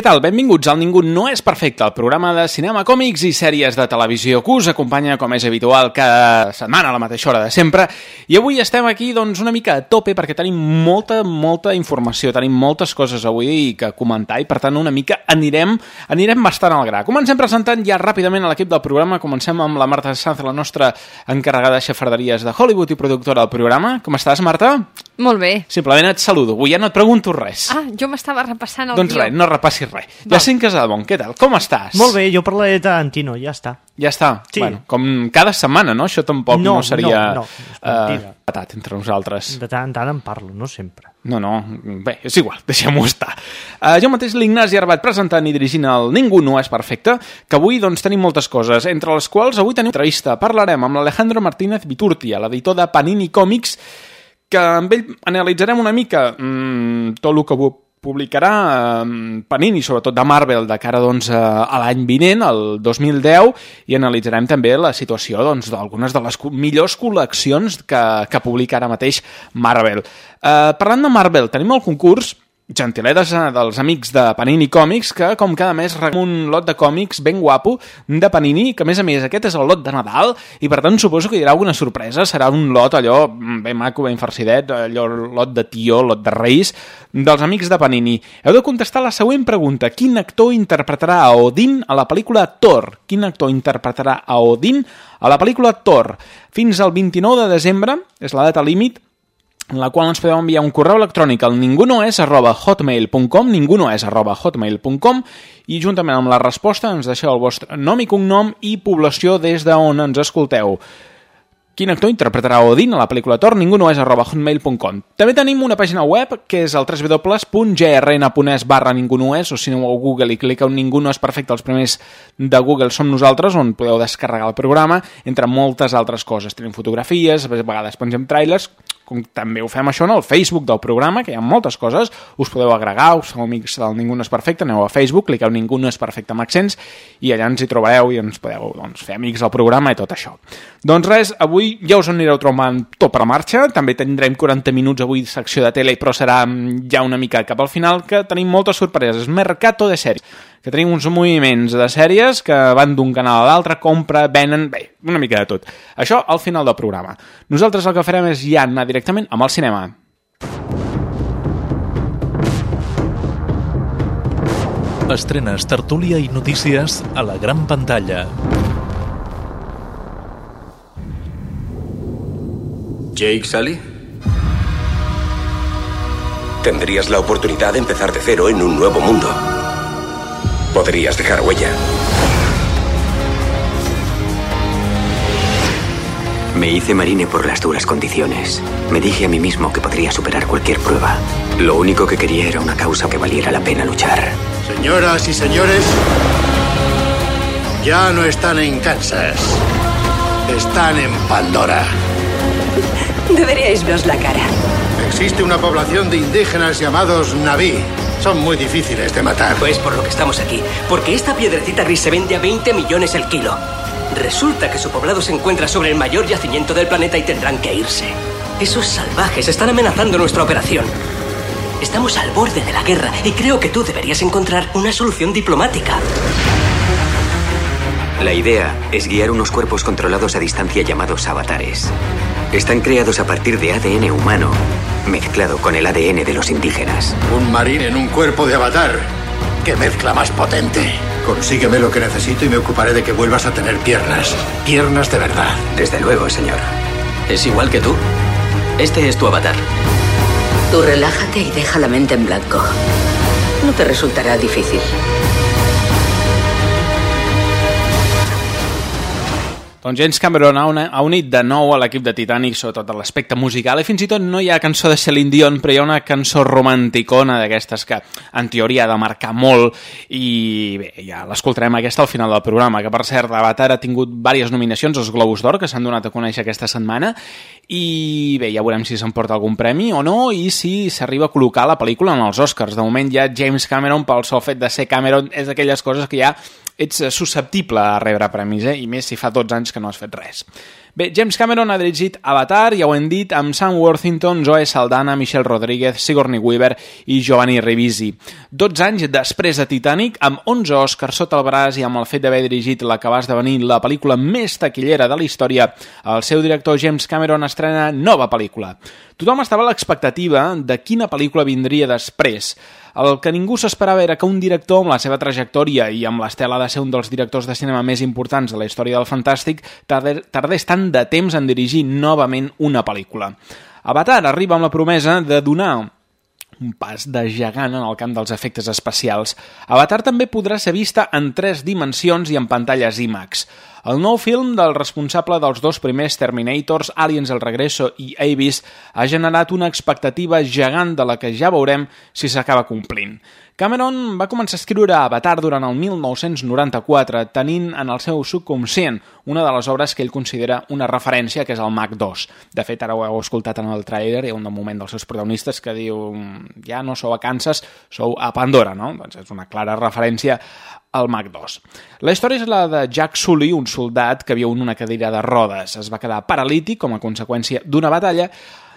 Què tal? Benvinguts al Ningú no és perfecte, el programa de cinema, còmics i sèries de televisió que us acompanya, com és habitual, cada setmana a la mateixa hora de sempre. I avui estem aquí, doncs, una mica a tope perquè tenim molta, molta informació, tenim moltes coses avui que comentar i, per tant, una mica anirem, anirem bastant al gra. Comencem presentant ja ràpidament a l'equip del programa. Comencem amb la Marta Sanz, la nostra encarregada de xafarderies de Hollywood i productora del programa. Com estàs, Marta? Molt bé. Simplement et saludo. Avui ja no et pregunto res. Ah, jo m'estava repassant el doncs guió. res, no repassis res. Va. Jacint Casadebon, què tal? Com estàs? Molt bé, jo parlaré de Tarantino, ja està. Ja està. Sí. Bueno, com cada setmana, no? Això tampoc no, No, seria no, no, és mentida. eh, patat entre nosaltres. De tant en tant en parlo, no sempre. No, no, bé, és igual, deixem-ho estar. Uh, jo mateix, l'Ignasi Arbat, presentant i dirigint el Ningú no és perfecte, que avui doncs, tenim moltes coses, entre les quals avui tenim una entrevista. Parlarem amb l'Alejandro Martínez Viturtia, l'editor de Panini Comics, que amb ell analitzarem una mica mmm, tot el que pu- publicarà eh, Panini, sobretot de Marvel, de cara doncs, a, l'any vinent, el 2010, i analitzarem també la situació doncs, d'algunes de les millors col·leccions que, que publica ara mateix Marvel. Eh, parlant de Marvel, tenim el concurs gentiletes dels amics de Panini Còmics que com cada mes regalem un lot de còmics ben guapo de Panini, que a més a més aquest és el lot de Nadal i per tant suposo que hi haurà alguna sorpresa, serà un lot allò ben maco, ben farcidet, allò lot de tió, lot de reis dels amics de Panini. Heu de contestar la següent pregunta. Quin actor interpretarà a Odin a la pel·lícula Thor? Quin actor interpretarà a Odin a la pel·lícula Thor? Fins al 29 de desembre, és la data límit, en la qual ens podeu enviar un correu electrònic al ningunoes arroba hotmail.com ningunoes arroba hotmail.com i juntament amb la resposta ens deixeu el vostre nom i cognom i població des d'on ens escolteu. Quin actor interpretarà Odin a la pel·lícula Thor? Ningú no és arroba hotmail.com. També tenim una pàgina web que és el www.grn.es barra ningú no és, o si aneu a Google i cliqueu Ningú no és perfecte, els primers de Google som nosaltres, on podeu descarregar el programa, entre moltes altres coses. Tenim fotografies, a vegades pengem trailers, com també ho fem això en el Facebook del programa, que hi ha moltes coses, us podeu agregar, us sou amics del Ningú no és perfecte, aneu a Facebook, cliqueu Ningú no és perfecte amb accents, i allà ens hi trobareu i ens podeu doncs, fer amics del programa i tot això. Doncs res, avui ja us anireu trobant tot per marxa, també tindrem 40 minuts avui secció de tele, però serà mm, ja una mica cap al final, que tenim moltes sorpreses. Mercato de sèries, que tenim uns moviments de sèries que van d'un canal a l'altre, compra, venen, bé, una mica de tot. Això al final del programa. Nosaltres el que farem és ja anar directament amb el cinema. Estrenes, tertúlia i notícies a la gran pantalla. Jake Sully. Tendrías la oportunidad de empezar de cero en un nuevo mundo. Podrías dejar huella. Me hice marine por las duras condiciones. Me dije a mí mismo que podría superar cualquier prueba. Lo único que quería era una causa que valiera la pena luchar. Señoras y señores, ya no están en Kansas. Están en Pandora. Deberíais veros la cara. Existe una población de indígenas llamados Naví. Son muy difíciles de matar. Pues por lo que estamos aquí. Porque esta piedrecita gris se vende a 20 millones el kilo. Resulta que su poblado se encuentra sobre el mayor yacimiento del planeta y tendrán que irse. Esos salvajes están amenazando nuestra operación. Estamos al borde de la guerra y creo que tú deberías encontrar una solución diplomática. La idea es guiar unos cuerpos controlados a distancia llamados avatares. Están creados a partir de ADN humano mezclado con el ADN de los indígenas. Un marín en un cuerpo de avatar. ¡Qué mezcla más potente! Consígueme lo que necesito y me ocuparé de que vuelvas a tener piernas. Piernas de verdad. Desde luego, señor. ¿Es igual que tú? Este es tu avatar. Tú relájate y deja la mente en blanco. No te resultará difícil. Doncs James Cameron ha, una, ha unit de nou a l'equip de Titanic, sobretot a l'aspecte musical, i fins i tot no hi ha cançó de Celine Dion, però hi ha una cançó romanticona d'aquestes que, en teoria, ha de marcar molt, i bé, ja l'escoltarem aquesta al final del programa, que per cert, Avatar ha tingut diverses nominacions als Globus d'Or, que s'han donat a conèixer aquesta setmana, i bé, ja veurem si s'emporta algun premi o no, i si s'arriba a col·locar la pel·lícula en els Oscars. De moment ja James Cameron, pel sol fet de ser Cameron, és d'aquelles coses que ja ets susceptible a rebre premis, eh? i més si fa 12 anys que no has fet res. Bé, James Cameron ha dirigit Avatar, ja ho hem dit, amb Sam Worthington, Zoe Saldana, Michelle Rodríguez, Sigourney Weaver i Giovanni Ribisi. 12 anys després de Titanic, amb 11 Oscars sota el braç i amb el fet d'haver dirigit la que va esdevenir la pel·lícula més taquillera de la història, el seu director James Cameron estrena nova pel·lícula. Tothom estava a l'expectativa de quina pel·lícula vindria després. El que ningú s'esperava era que un director amb la seva trajectòria i amb l'estela de ser un dels directors de cinema més importants de la història del fantàstic tardés tant de temps en dirigir novament una pel·lícula. Avatar arriba amb la promesa de donar un pas de gegant en el camp dels efectes especials. Avatar també podrà ser vista en tres dimensions i en pantalles IMAX. El nou film del responsable dels dos primers Terminators, Aliens el Regreso i Abyss, ha generat una expectativa gegant de la que ja veurem si s'acaba complint. Cameron va començar a escriure Avatar durant el 1994, tenint en el seu subconscient una de les obres que ell considera una referència, que és el Mach 2. De fet, ara ho heu escoltat en el trailer, hi ha un moment dels seus protagonistes que diu ja no sou a Kansas, sou a Pandora, no? Doncs és una clara referència al Mach 2. La història és la de Jack Sully, un soldat que viu en una cadira de rodes. Es va quedar paralític com a conseqüència d'una batalla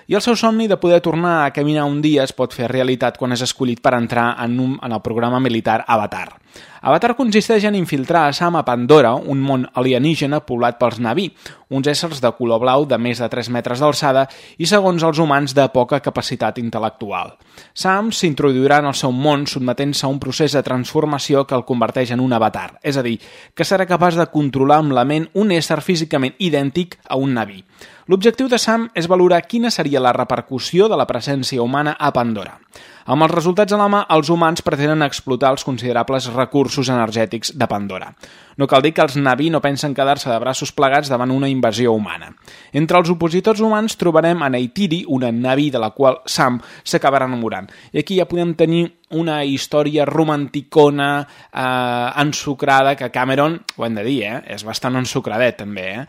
i el seu somni de poder tornar a caminar un dia es pot fer realitat quan és escollit per entrar en, un, en el programa militar Avatar. Avatar consisteix en infiltrar a Sam a Pandora, un món alienígena poblat pels Naví, uns éssers de color blau de més de 3 metres d'alçada i, segons els humans, de poca capacitat intel·lectual. Sam s'introduirà en el seu món sotmetent-se a un procés de transformació que el converteix en un avatar, és a dir, que serà capaç de controlar amb la ment un ésser físicament idèntic a un Naví. L'objectiu de Sam és valorar quina seria la repercussió de la presència humana a Pandora. Amb els resultats a la mà, els humans pretenen explotar els considerables recursos energètics de Pandora. No cal dir que els Navi no pensen quedar-se de braços plegats davant una invasió humana. Entre els opositors humans trobarem a Neytiri, una Navi de la qual Sam s'acabarà enamorant. I aquí ja podem tenir una història romanticona, eh, ensucrada, que Cameron, ho hem de dir, eh, és bastant ensucradet també, eh?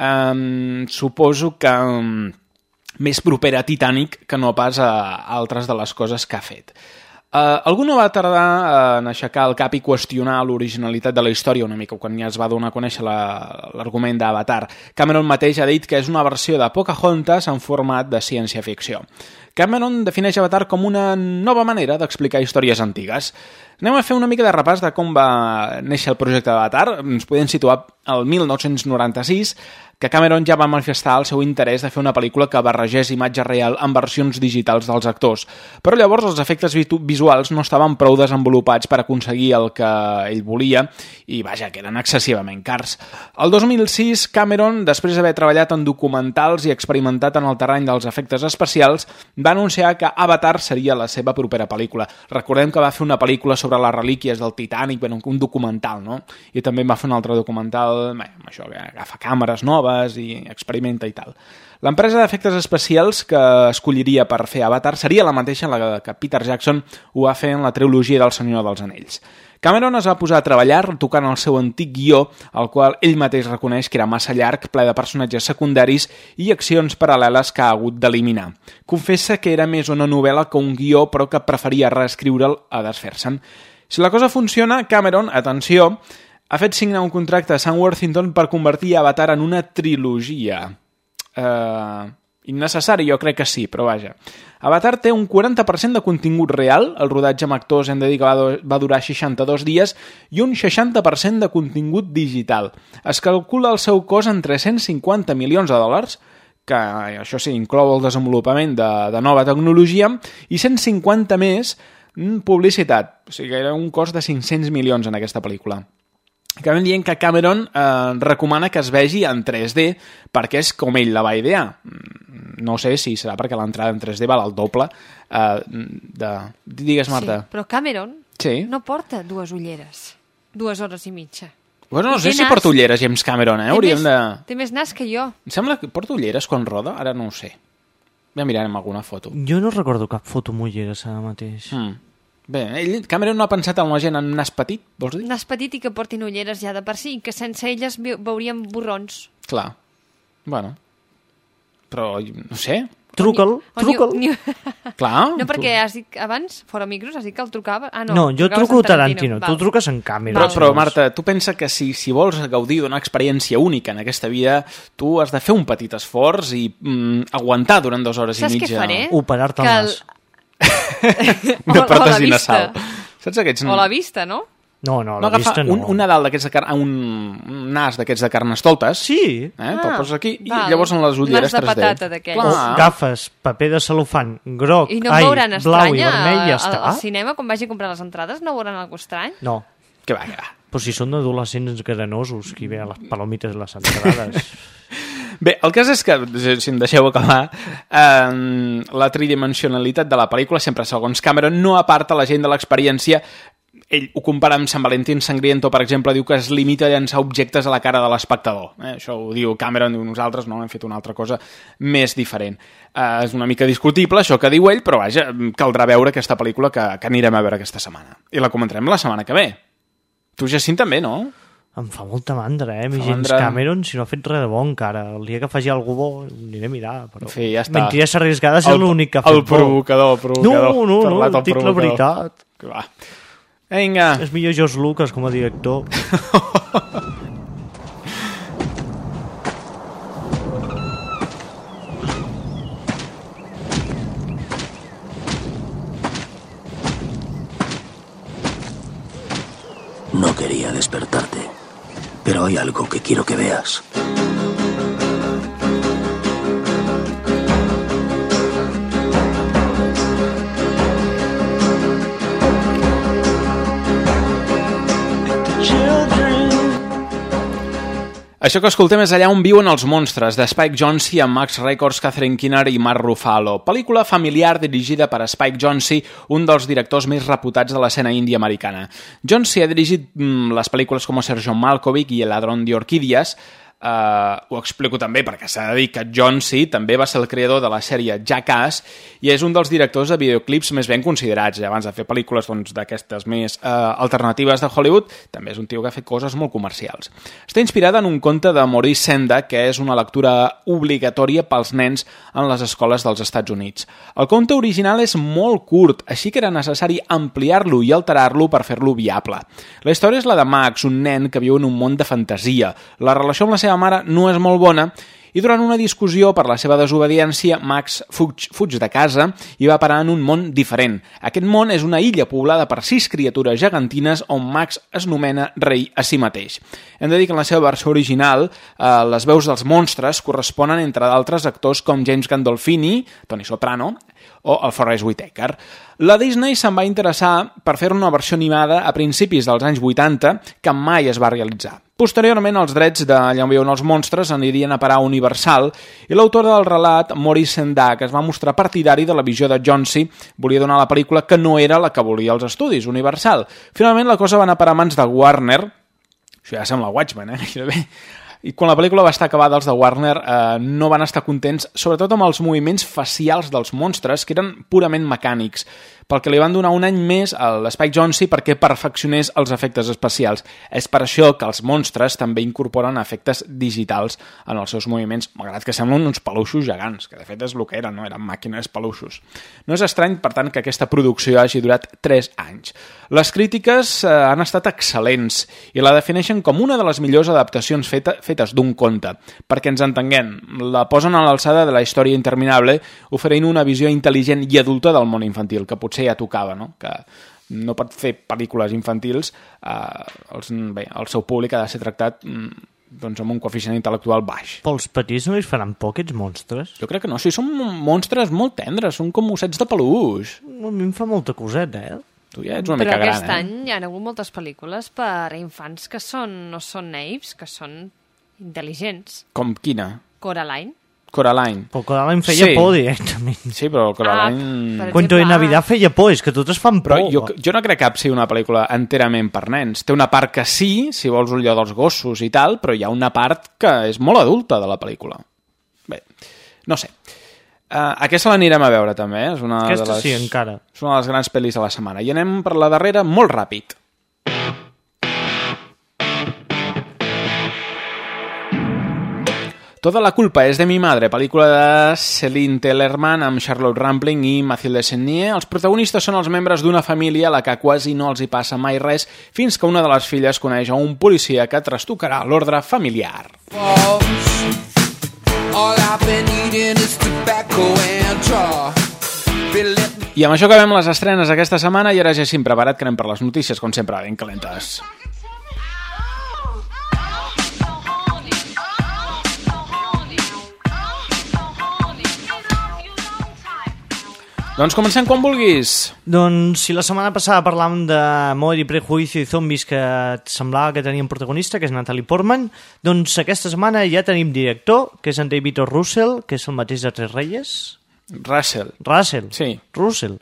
Um, suposo que um, més propera a Titanic que no pas a altres de les coses que ha fet. Uh, algú no va tardar en aixecar el cap i qüestionar l'originalitat de la història una mica quan ja es va donar a conèixer l'argument la, d'Avatar. Cameron mateix ha dit que és una versió de Pocahontas en format de ciència-ficció. Cameron defineix Avatar com una nova manera d'explicar històries antigues. Anem a fer una mica de repàs de com va néixer el projecte d'Avatar. Ens podem situar al 1996, que Cameron ja va manifestar el seu interès de fer una pel·lícula que barregés imatge real amb versions digitals dels actors. Però llavors els efectes visuals no estaven prou desenvolupats per aconseguir el que ell volia i, vaja, que eren excessivament cars. El 2006, Cameron, després d'haver treballat en documentals i experimentat en el terreny dels efectes especials, va anunciar que Avatar seria la seva propera pel·lícula. Recordem que va fer una pel·lícula sobre les relíquies del Titanic, bueno, un documental, no? I també va fer un altre documental, bé, això, que agafa càmeres noves, i experimenta i tal. L'empresa d'efectes especials que escolliria per fer Avatar seria la mateixa en la que Peter Jackson ho va fer en la trilogia del Senyor dels Anells. Cameron es va posar a treballar tocant el seu antic guió, el qual ell mateix reconeix que era massa llarg, ple de personatges secundaris i accions paral·leles que ha hagut d'eliminar. Confessa que era més una novel·la que un guió, però que preferia reescriure'l a desfer-se'n. Si la cosa funciona, Cameron, atenció, ha fet signar un contracte a Sam Worthington per convertir Avatar en una trilogia. Uh, innecessari, jo crec que sí, però vaja. Avatar té un 40% de contingut real, el rodatge amb actors hem de dir que va, va durar 62 dies, i un 60% de contingut digital. Es calcula el seu cost en 350 milions de dòlars, que això sí, inclou el desenvolupament de, de nova tecnologia, i 150 més mm, publicitat. O sigui que era un cost de 500 milions en aquesta pel·lícula. Acabem dient que Cameron eh, recomana que es vegi en 3D perquè és com ell la va idear. Mm, No sé si serà perquè l'entrada en 3D val el doble eh, de... Digues, Marta. Sí, però Cameron Sí. no porta dues ulleres. Dues hores i mitja. Bueno, no sé si nas. porta ulleres James Cameron, eh? Té Hauríem més, de... Té més nas que jo. Em sembla que porta ulleres quan roda, ara no ho sé. Ja mirarem alguna foto. Jo no recordo cap foto amb ulleres ara mateix. Mm. Bé, ell, Cameron no ha pensat en la gent en nas petit, vols dir? Nas petit i que portin ulleres ja de per si, i que sense elles ve- veuríem borrons. Clar. Bueno. Però, no sé. Truca'l, truca'l. ni- Clar. No, perquè has dit abans, fora micros, has dit que el trucava. Ah, no, No, jo truco a Tarantino, tu Val. truques en Cameron. Però, però. Marta, tu pensa que si, si vols gaudir d'una experiència única en aquesta vida, tu has de fer un petit esforç i mm, aguantar durant dues hores Saps i què mitja. faré? Operar-te el Que nas. Una o- o la pròtesi vista. nasal. Saps aquests... O la vista, no? No, no, No la agafar vista no. un, un Nadal d'aquests de car... un, un nas d'aquests de carnestoltes. Sí. Eh? Te'l poses aquí i val. llavors en les ulleres Nas de 3D. patata d'aquells. O agafes paper de celofan groc, I no ai, blau i vermell i ja està. al cinema, quan vagi a comprar les entrades, no veuran algú estrany? No, Que va, que va. però si són adolescents granosos, qui ve a les palomites i les entrades... Bé, el cas és que, si em deixeu acabar, eh, la tridimensionalitat de la pel·lícula, sempre segons Cameron, no aparta la gent de l'experiència ell ho compara amb Sant Valentín Sangriento, per exemple, diu que es limita a llançar objectes a la cara de l'espectador. Eh? Això ho diu Cameron, diu nosaltres no, hem fet una altra cosa més diferent. Eh, és una mica discutible això que diu ell, però vaja, caldrà veure aquesta pel·lícula que, que anirem a veure aquesta setmana. I la comentarem la setmana que ve. Tu, Jacint, també, no? Em fa molta mandra, eh? Mi Fa James mandra. Cameron, si no ha fet res de bo encara. El dia que faci alguna bo, aniré a mirar. Però... En fi, ja està. Mentides arriesgades és l'únic que ha fet el provocador, el provocador. No, no, no, el dic la provocador. veritat. Que va. Vinga. És millor George Lucas com a director. pero hay algo que quiero que veas. Això que escoltem és allà on viuen els monstres, de Spike Jonze amb Max Records, Catherine Kinner i Mark Ruffalo. Pel·lícula familiar dirigida per Spike Jonze, un dels directors més reputats de l'escena índia americana. Jonze ha dirigit mm, les pel·lícules com Sergio Malkovich i El ladrón de orquídies, Uh, ho explico també perquè s'ha de dir que John C. també va ser el creador de la sèrie Jackass i és un dels directors de videoclips més ben considerats. Abans de fer pel·lícules doncs, d'aquestes més uh, alternatives de Hollywood, també és un tio que ha fet coses molt comercials. Està inspirada en un conte de Maurice Senda, que és una lectura obligatòria pels nens en les escoles dels Estats Units. El conte original és molt curt, així que era necessari ampliar-lo i alterar-lo per fer-lo viable. La història és la de Max, un nen que viu en un món de fantasia. La relació amb la seva mare no és molt bona i durant una discussió per la seva desobediència, Max fuig, fuig de casa i va parar en un món diferent. Aquest món és una illa poblada per sis criatures gegantines on Max es nomena rei a si mateix. Hem de dir que en la seva versió original eh, les veus dels monstres corresponen entre d'altres actors com James Gandolfini, Tony Soprano o el Forrest Whitaker. La Disney se'n va interessar per fer una versió animada a principis dels anys 80 que mai es va realitzar. Posteriorment, els drets de on viuen els monstres anirien a parar a Universal i l'autor del relat, Maurice Sendak, es va mostrar partidari de la visió de Johnsy, volia donar a la pel·lícula que no era la que volia els estudis, Universal. Finalment, la cosa va anar a parar a mans de Warner, això ja sembla Watchmen, eh? I quan la pel·lícula va estar acabada, els de Warner eh, no van estar contents, sobretot amb els moviments facials dels monstres, que eren purament mecànics, pel que li van donar un any més a l'Spike Jonze perquè perfeccionés els efectes especials. És per això que els monstres també incorporen efectes digitals en els seus moviments, malgrat que semblen uns peluixos gegants, que de fet és el que eren, no? eren màquines peluixos. No és estrany, per tant, que aquesta producció hagi durat 3 anys. Les crítiques eh, han estat excel·lents i la defineixen com una de les millors adaptacions feta, fetes d'un conte. Perquè ens entenguem, la posen a l'alçada de la història interminable, oferint una visió intel·ligent i adulta del món infantil, que potser ja tocava, no? que no pot fer pel·lícules infantils, eh, els, bé, el seu públic ha de ser tractat mm, doncs, amb un coeficient intel·lectual baix. Pels petits no li faran por aquests monstres? Jo crec que no, sí, són monstres molt tendres, són com ossets de peluix. A mi em fa molta coseta, eh? Tu ja ets una Però mica aquest gran, any hi ha hagut moltes pel·lícules per a infants que són, no són naives, que són intel·ligents. eh? Com quina? Coraline. Coraline. Però Coraline feia Sí. por directament. Sí, però el Coraline... Ah, per Cuento de Navidad feia por, és que totes fan por. Però jo, jo no crec que sigui una pel·lícula enterament per nens. Té una part que sí, si vols allò dels gossos i tal, però hi ha una part que és molt adulta de la pel·lícula. Bé, no sé. Uh, aquesta l'anirem a veure també, eh? és una Aquesta de les, sí, encara. És una de les grans pel·lis de la setmana. I anem per la darrera molt ràpid. Toda la culpa és de mi madre, pel·lícula de Céline Tellerman amb Charlotte Rampling i Mathilde Seigné. Els protagonistes són els membres d'una família a la que quasi no els hi passa mai res fins que una de les filles coneix a un policia que trastocarà l'ordre familiar. All I've been eating is tobacco and jar. Been let I amb això acabem les estrenes aquesta setmana i ara ja s'hem preparat que anem per les notícies, com sempre, ben calentes. Doncs comencem quan vulguis. Doncs si la setmana passada parlàvem de Amor i Prejuicio i Zombis que et semblava que tenien protagonista, que és Natalie Portman, doncs aquesta setmana ja tenim director, que és en David O. Russell, que és el mateix de Tres Reyes. Russell. Russell. Sí. Russell.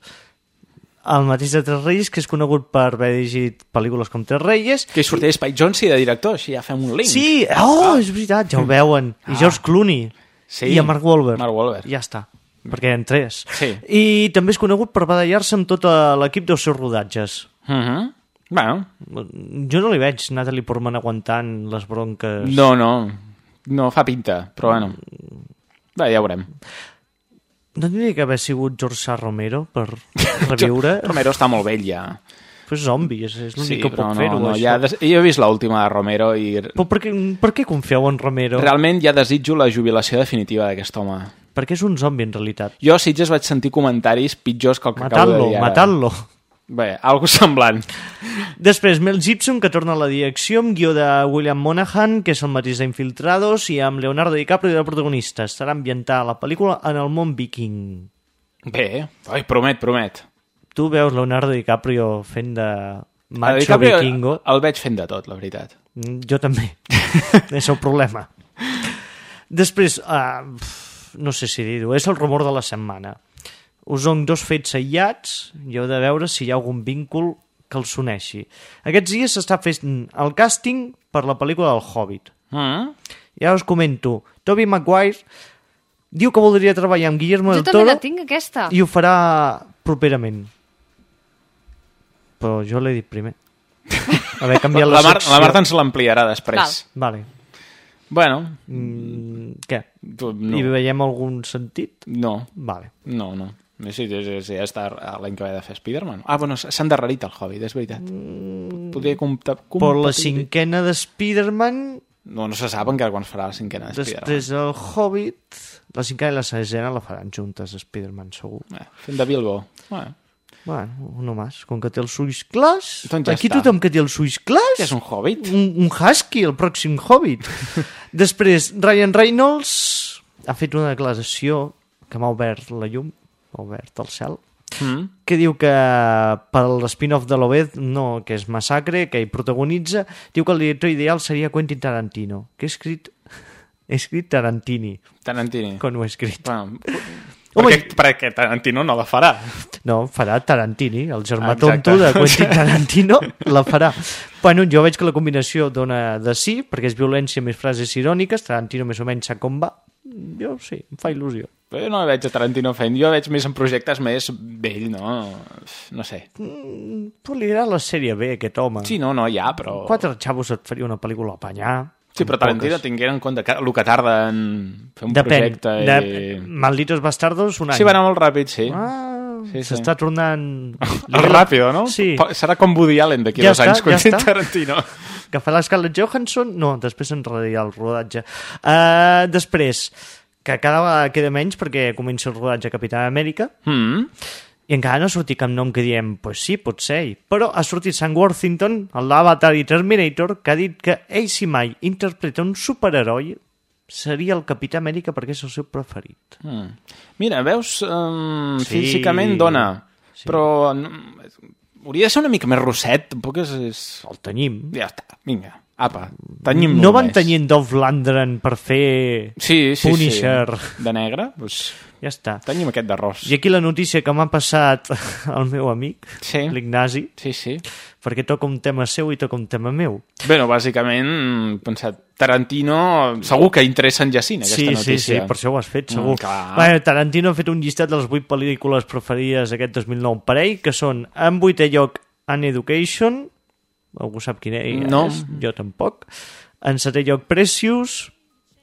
El mateix de Tres Reyes, que és conegut per haver dirigit pel·lícules com Tres Reyes. Que hi sortia Spike Jonze de director, així ja fem un link. Sí, oh, és veritat, ja ho veuen. I Ah. George Clooney. Sí. I a Mark Wahlberg. Mark Wahlberg. Ja està, perquè en tres. Sí. I també és conegut per badallar-se amb tot eh, l'equip dels seus rodatges. Uh -huh. Bueno. Jo no li veig Natalie Portman aguantant les bronques. No, no. No fa pinta, però bueno. Bé, ja ho veurem. No tindria que haver sigut George. Romero per reviure? Romero està molt vell ja. Però és zombi, és, és l'únic Sí, que pot no, fer-ho. no, ja des... Jo he vist l'última de Romero i Però per què, per què confieu en Romero? realment ja desitjo la jubilació definitiva d'aquest home. Perquè és un zombi, en realitat. Jo a Sitges vaig sentir comentaris pitjors que el que acabo de dir ara. matant-lo. Bé, algo semblant. Després, Mel Gibson, que torna a la direcció, amb guió de William Monahan, que és el mateix d'Infiltrados, i amb Leonardo DiCaprio de protagonista. Estarà ambientada la pel·lícula en el món viking. Bé, oi, promet, promet. Tu veus Leonardo DiCaprio fent de macho DiCaprio vikingo? El veig fent de tot, la veritat. Mm, Jo també. és el problema. Després, uh, no sé si dir-ho, és el rumor de la setmana. Us dono dos fets aïllats i heu de veure si hi ha algun víncle que els uneixi. Aquests dies s'està fent el càsting per la pel·lícula del Hobbit. Mm? Ja us comento. Toby Maguire diu que voldria treballar amb Guillermo Jo del també Toro la tinc, aquesta. i ho farà properament. Però jo l'he dit primer. Haver canviat la, la, Mar secció. la Marta ens l'ampliarà després. Vale. Bueno. Mm, què? Tu, no. Hi veiem algun sentit? No. Vale. No, no. Sí, sí, sí, ja està l'any que va de fer Spider-Man. Ah, bueno, s'ha endarrerit el Hobbit, és veritat. Podria comptar... Per la cinquena de Spider-Man... No, no se sap encara quan farà la cinquena de Spider-Man. Després el Hobbit... La cinquena i la sisena la faran juntes, Spider-Man, segur. Eh, fent de Bilbo. Bueno. Bueno, uno más. Com que té els ulls clars... Doncs ja Aquí està. tothom que té els ulls clars... Que és un Hobbit. Un, un husky, el pròxim Hobbit. Després, Ryan Reynolds ha fet una declaració que m'ha obert la llum, m'ha obert el cel, Mm. que diu que per l'spin-off de l'Obed, no, que és Massacre, que hi protagonitza, diu que el director ideal seria Quentin Tarantino, que he escrit, he escrit Tarantini, Tarantini. quan ho he escrit. Bueno, perquè, perquè Tarantino no la farà. No, farà Tarantini, el germà Exacte. tonto de Quentin Tarantino la farà. Bueno, jo veig que la combinació dona de sí, perquè és violència més frases iròniques, Tarantino més o menys sap com va. Jo sí, em fa il·lusió. Però jo no veig a Tarantino fent, jo veig més en projectes més vell, no? No sé. Mm, Però li agrada la sèrie B, aquest home. Sí, no, no, ja, però... Quatre xavos et faria una pel·lícula a apanyar. Sí, però Tarantino tinguent en compte que el que tarda en fer un Depèn. projecte i... De... Malditos Bastardos, un any. Sí, va anar molt ràpid, sí. Ah, sí, sí. s'està tornant... El ràpido, no? Sí. Serà com Woody Allen d'aquí Ja dos està, anys, ja Quentin està. Tarantino. Que fa l'Scarlett Johansson? No, després s'enredaria el rodatge. Uh, després, que cada vegada queda menys perquè comença el rodatge Capità Amèrica, Mm. I encara no ha sortit cap nom que diem, pues sí, pot ser ell. Però ha sortit Sam Worthington, el d'Avatar i Terminator, que ha dit que ell si mai interpreta un superheroi seria el Capità Amèrica perquè és el seu preferit. Mm. Mira, veus, um, Sí. físicament dona, però no, hauria de ser una mica més rosset, tampoc és... és... El tenyim. Ja està, vinga, apa, tenyim no van tenyint Dolph Lundgren per fer sí, sí, Punisher. Sí. De negre, doncs Ja està. tenyim aquest d'arròs. I aquí la notícia que m'ha passat el meu amic, sí. l'Ignasi, sí, sí. perquè toca un tema seu i toca un tema meu. Bé, no, bàsicament, mm, pensat, Tarantino, segur que interessa en Jacint, aquesta Sí, sí, notícia. sí, per això ho has fet, segur. Mm, clar. Bé, Tarantino ha fet un llistat de les 8 pel·lícules preferides aquest 2009 per ell, que són en vuitè lloc An Education, algú sap quina No. és? Jo tampoc. En setè lloc Precious,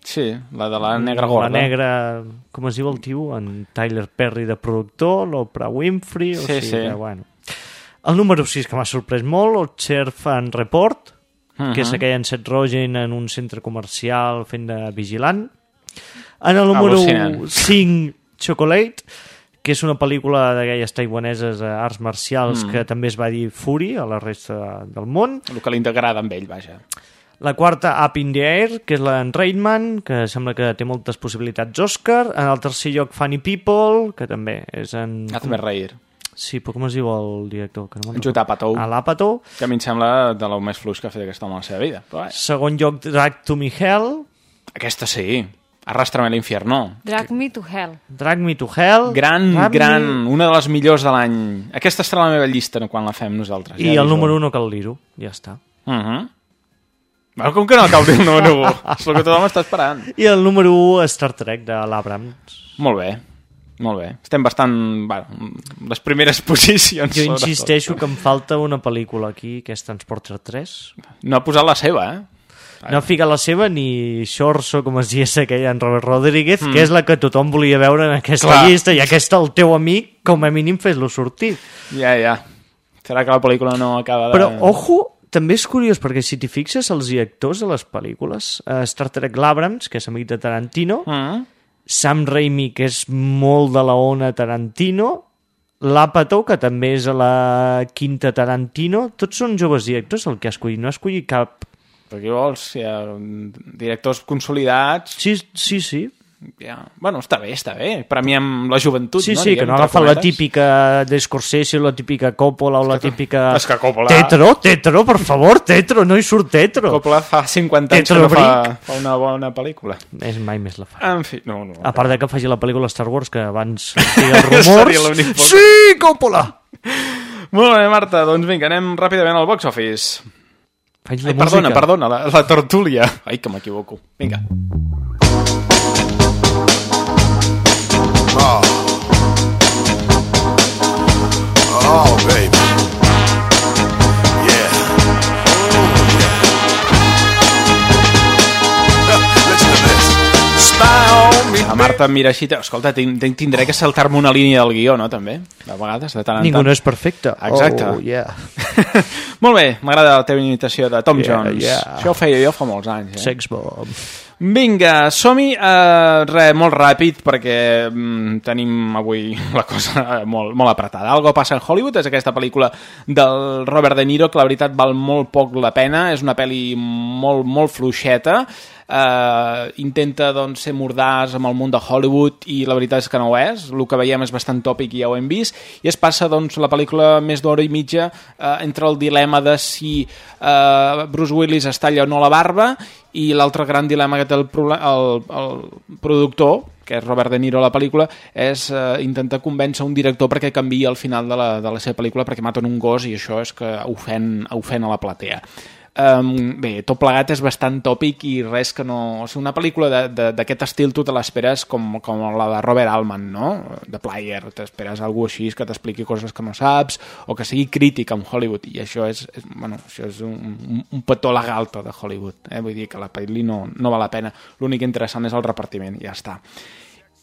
Sí, la de la negra gorda. La negra, com es diu el tio? En Tyler Perry de productor, l'Oprah Winfrey, o Sí, sigui sí. que, bueno. El número 6, que m'ha sorprès molt, el Sheriff and Report, que és Mhm. aquell en Seth Rogen en un centre comercial fent de vigilant. En el número Al·lucinant. 5, Chocolate, que és una pel·lícula d'aquelles taiwaneses d'arts marcials Mm. que també es va dir Fury a la resta del món. El que li agrada amb ell, vaja. La quarta, Up in the Air, que és la d'en Reitman, que sembla que té moltes possibilitats Òscar. En el tercer lloc, Funny People, que també és en... Hazme reír. Sí, però com es diu el director? Que no Judd Apatow. A l'Apatow. Que a mi em sembla de lo més fluix que ha fet aquest home a la seva vida. Però, eh, Segon lloc, Drag to Me Hell. aquesta sí. Arrastrame a l'infierno. Drag me to hell. Drag Me to Hell. Gran, Drag gran, Me... una de les millors de l'any. Aquesta estarà a la meva llista no, quan la fem nosaltres. I el número 1 cal dir-ho. Ja està. Uh -huh. Bueno, com que no cal dir el número 1? és el que tothom està esperant. I el número 1, Star Trek, de l'Abrams. Molt bé, molt bé. Estem bastant... Bueno, les primeres posicions. Jo sobretot. insisteixo que em falta una pel·lícula aquí, que és Transporter 3. No ha posat la seva, eh? No ha ficat la seva ni Xorso, com es dies aquella en Robert Rodríguez, Mm. mm. que és la que tothom volia veure en aquesta Clar. llista, i aquesta el teu amic, com a mínim, fes-lo sortir. Ja, ja. Serà que la pel·lícula no acaba de... Però, ojo, també és curiós, perquè si t'hi fixes, els directors de les pel·lícules, eh, Star Trek l'Abrams, que és amic de Tarantino, Mm. Sam Raimi, que és molt de la ona Tarantino, l'Apatow, que també és a la quinta Tarantino, tots són joves directors el que ha escollit, no ha escollit cap... Però què vols? Hi ha directors consolidats... Sí, sí, sí. Ja. Bueno, està bé, està bé. Premiem la joventut, Sí, no? sí, que Diguem, no agafa la típica de Scorsese o la típica Coppola o la típica... és que Coppola- Tetro, Tetro, per favor, Tetro, no hi surt Tetro. Coppola fa 50 anys que Tetro no fa, fa una bona pel·lícula. És mai més la fa. En fi, no, no. A part de que faci la pel·lícula Star Wars, que abans els Seria rumors... sí, Coppola! Molt bé, Marta, doncs vinga, anem ràpidament al box office. Faig Ai, perdona, perdona, la, la tortúlia. Ai, que m'equivoco. Vinga. Oh. Oh, baby. Yeah. Listen to this. Spy on me. La Marta em mira així, escolta, tin- tin- tindré que saltar-me una línia del guió, no, també? De vegades, de tant en Ningú tant. no és perfecte. Exacte. Oh, yeah. Molt bé, m'agrada la teva imitació de Tom Yeah, Jones. yeah. Això ho feia jo fa molts anys. Eh? Sex bomb. Vinga, som-hi, uh, re, molt ràpid, perquè mm, tenim avui la cosa molt, molt apretada. Algo passa en Hollywood és aquesta pel·lícula del Robert De Niro, que la veritat val molt poc la pena, és una pel·li molt, molt fluixeta, uh, intenta doncs, ser mordàs amb el món de Hollywood i la veritat és que no ho és, el que veiem és bastant tòpic i ja ho hem vist, i es passa doncs, la pel·lícula més d'hora i mitja uh, entre el dilema de si uh, Bruce Willis es talla o no la barba i l'altre gran dilema que té el, el, el productor, que és Robert De Niro a la pel·lícula, és eh, intentar convèncer un director perquè canviï el final de la, de la seva pel·lícula perquè maten un gos i això és que ofèn, ofèn a la platea. Um, bé, tot plegat és bastant tòpic i res que no... O sigui, una pel·lícula d'aquest estil tu te l'esperes com, com la de Robert Altman, no? De Player, t'esperes algú així que t'expliqui coses que no saps o que sigui crític amb Hollywood i això és, és, bueno, això és un, un, un petó legal tot de Hollywood, eh? vull dir que la pel·li no, no val la pena, l'únic interessant és el repartiment, ja està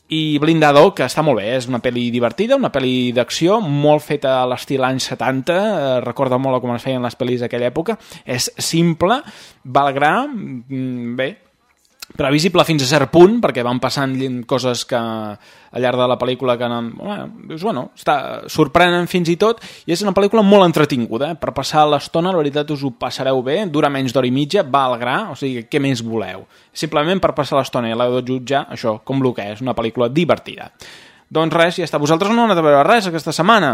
i Blindado, que està molt bé, és una pel·li divertida, una pel·li d'acció, molt feta a l'estil anys 70, eh, recorda molt com es feien les pel·lis d'aquella època, és simple, val gra, mm, bé, previsible fins a cert punt, perquè van passant coses que al llarg de la pel·lícula que anen, bueno, dius, bueno, està, sorprenen fins i tot, i és una pel·lícula molt entretinguda, eh? per passar l'estona, la veritat us ho passareu bé, dura menys d'hora i mitja, va al gra, o sigui, què més voleu? Simplement per passar l'estona i l'heu de jutjar, això, com el que és, una pel·lícula divertida. Doncs res, ja està. Vosaltres no anat a veure res aquesta setmana?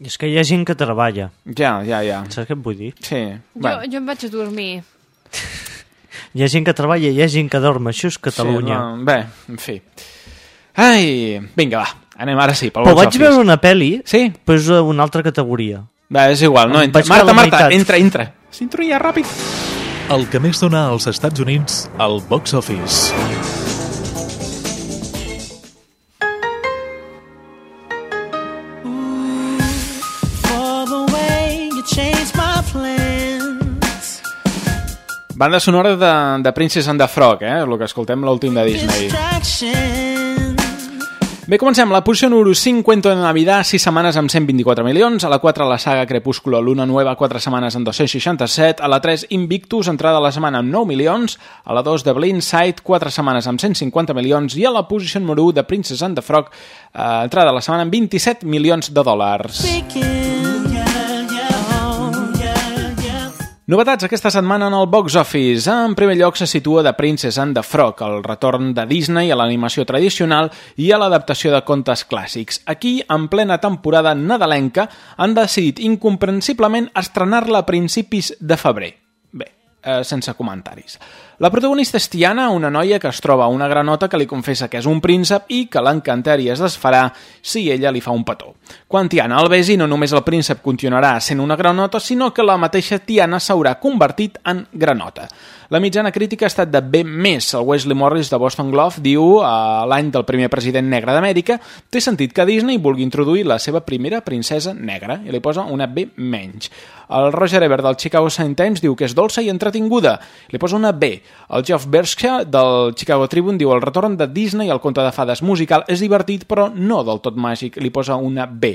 És que hi ha gent que treballa. Ja, ja, ja. Saps què et vull dir? Sí. Jo, jo em vaig a dormir. Hi ha gent que treballa i hi ha gent que dorm. Això és Catalunya. Sí, no, bé, en fi. Ai, vinga, va. Anem ara sí, pel Però box vaig office. veure una pel·li, sí? però és una altra categoria. Va, és igual, no, entra. Marta, Marta, meitat. entra, entra. S'introia ràpid. El que més dona als Estats Units al box office. Banda sonora de, de Princess and the Frog, eh? El que escoltem l'últim de Disney. Bé, comencem. La posició número 5, Cuento de Navidad, 6 setmanes amb 124 milions. A la 4, la saga Crepúsculo, Luna Nueva, 4 setmanes amb 267. A la 3, Invictus, entrada a la setmana amb 9 milions. A la 2, The Blind Side, 4 setmanes amb 150 milions. I a la posició número 1, de Princess and the Frog, eh, entrada a la setmana amb 27 milions de dòlars. Speaking, Novetats aquesta setmana en el box office. En primer lloc se situa The Princess and the Frog, el retorn de Disney a l'animació tradicional i a l'adaptació de contes clàssics. Aquí, en plena temporada nadalenca, han decidit incomprensiblement estrenar-la a principis de febrer. Eh, sense comentaris. La protagonista és Tiana, una noia que es troba una granota que li confessa que és un príncep i que l'encanteri es desfarà si ella li fa un petó. Quan Tiana el besi, no només el príncep continuarà sent una granota, sinó que la mateixa Tiana s'haurà convertit en granota. La mitjana crítica ha estat de B+. El Wesley Morris de Boston Globe diu, a l'any del primer president negre d'Amèrica, té sentit que Disney vulgui introduir la seva primera princesa negra, i li posa una B menys. El Roger Ebert del Chicago Sun Times diu que és dolça i entretinguda, li posa una B. El Geoff Berkshire del Chicago Tribune diu el retorn de Disney al conte de fades musical és divertit però no del tot màgic, li posa una B.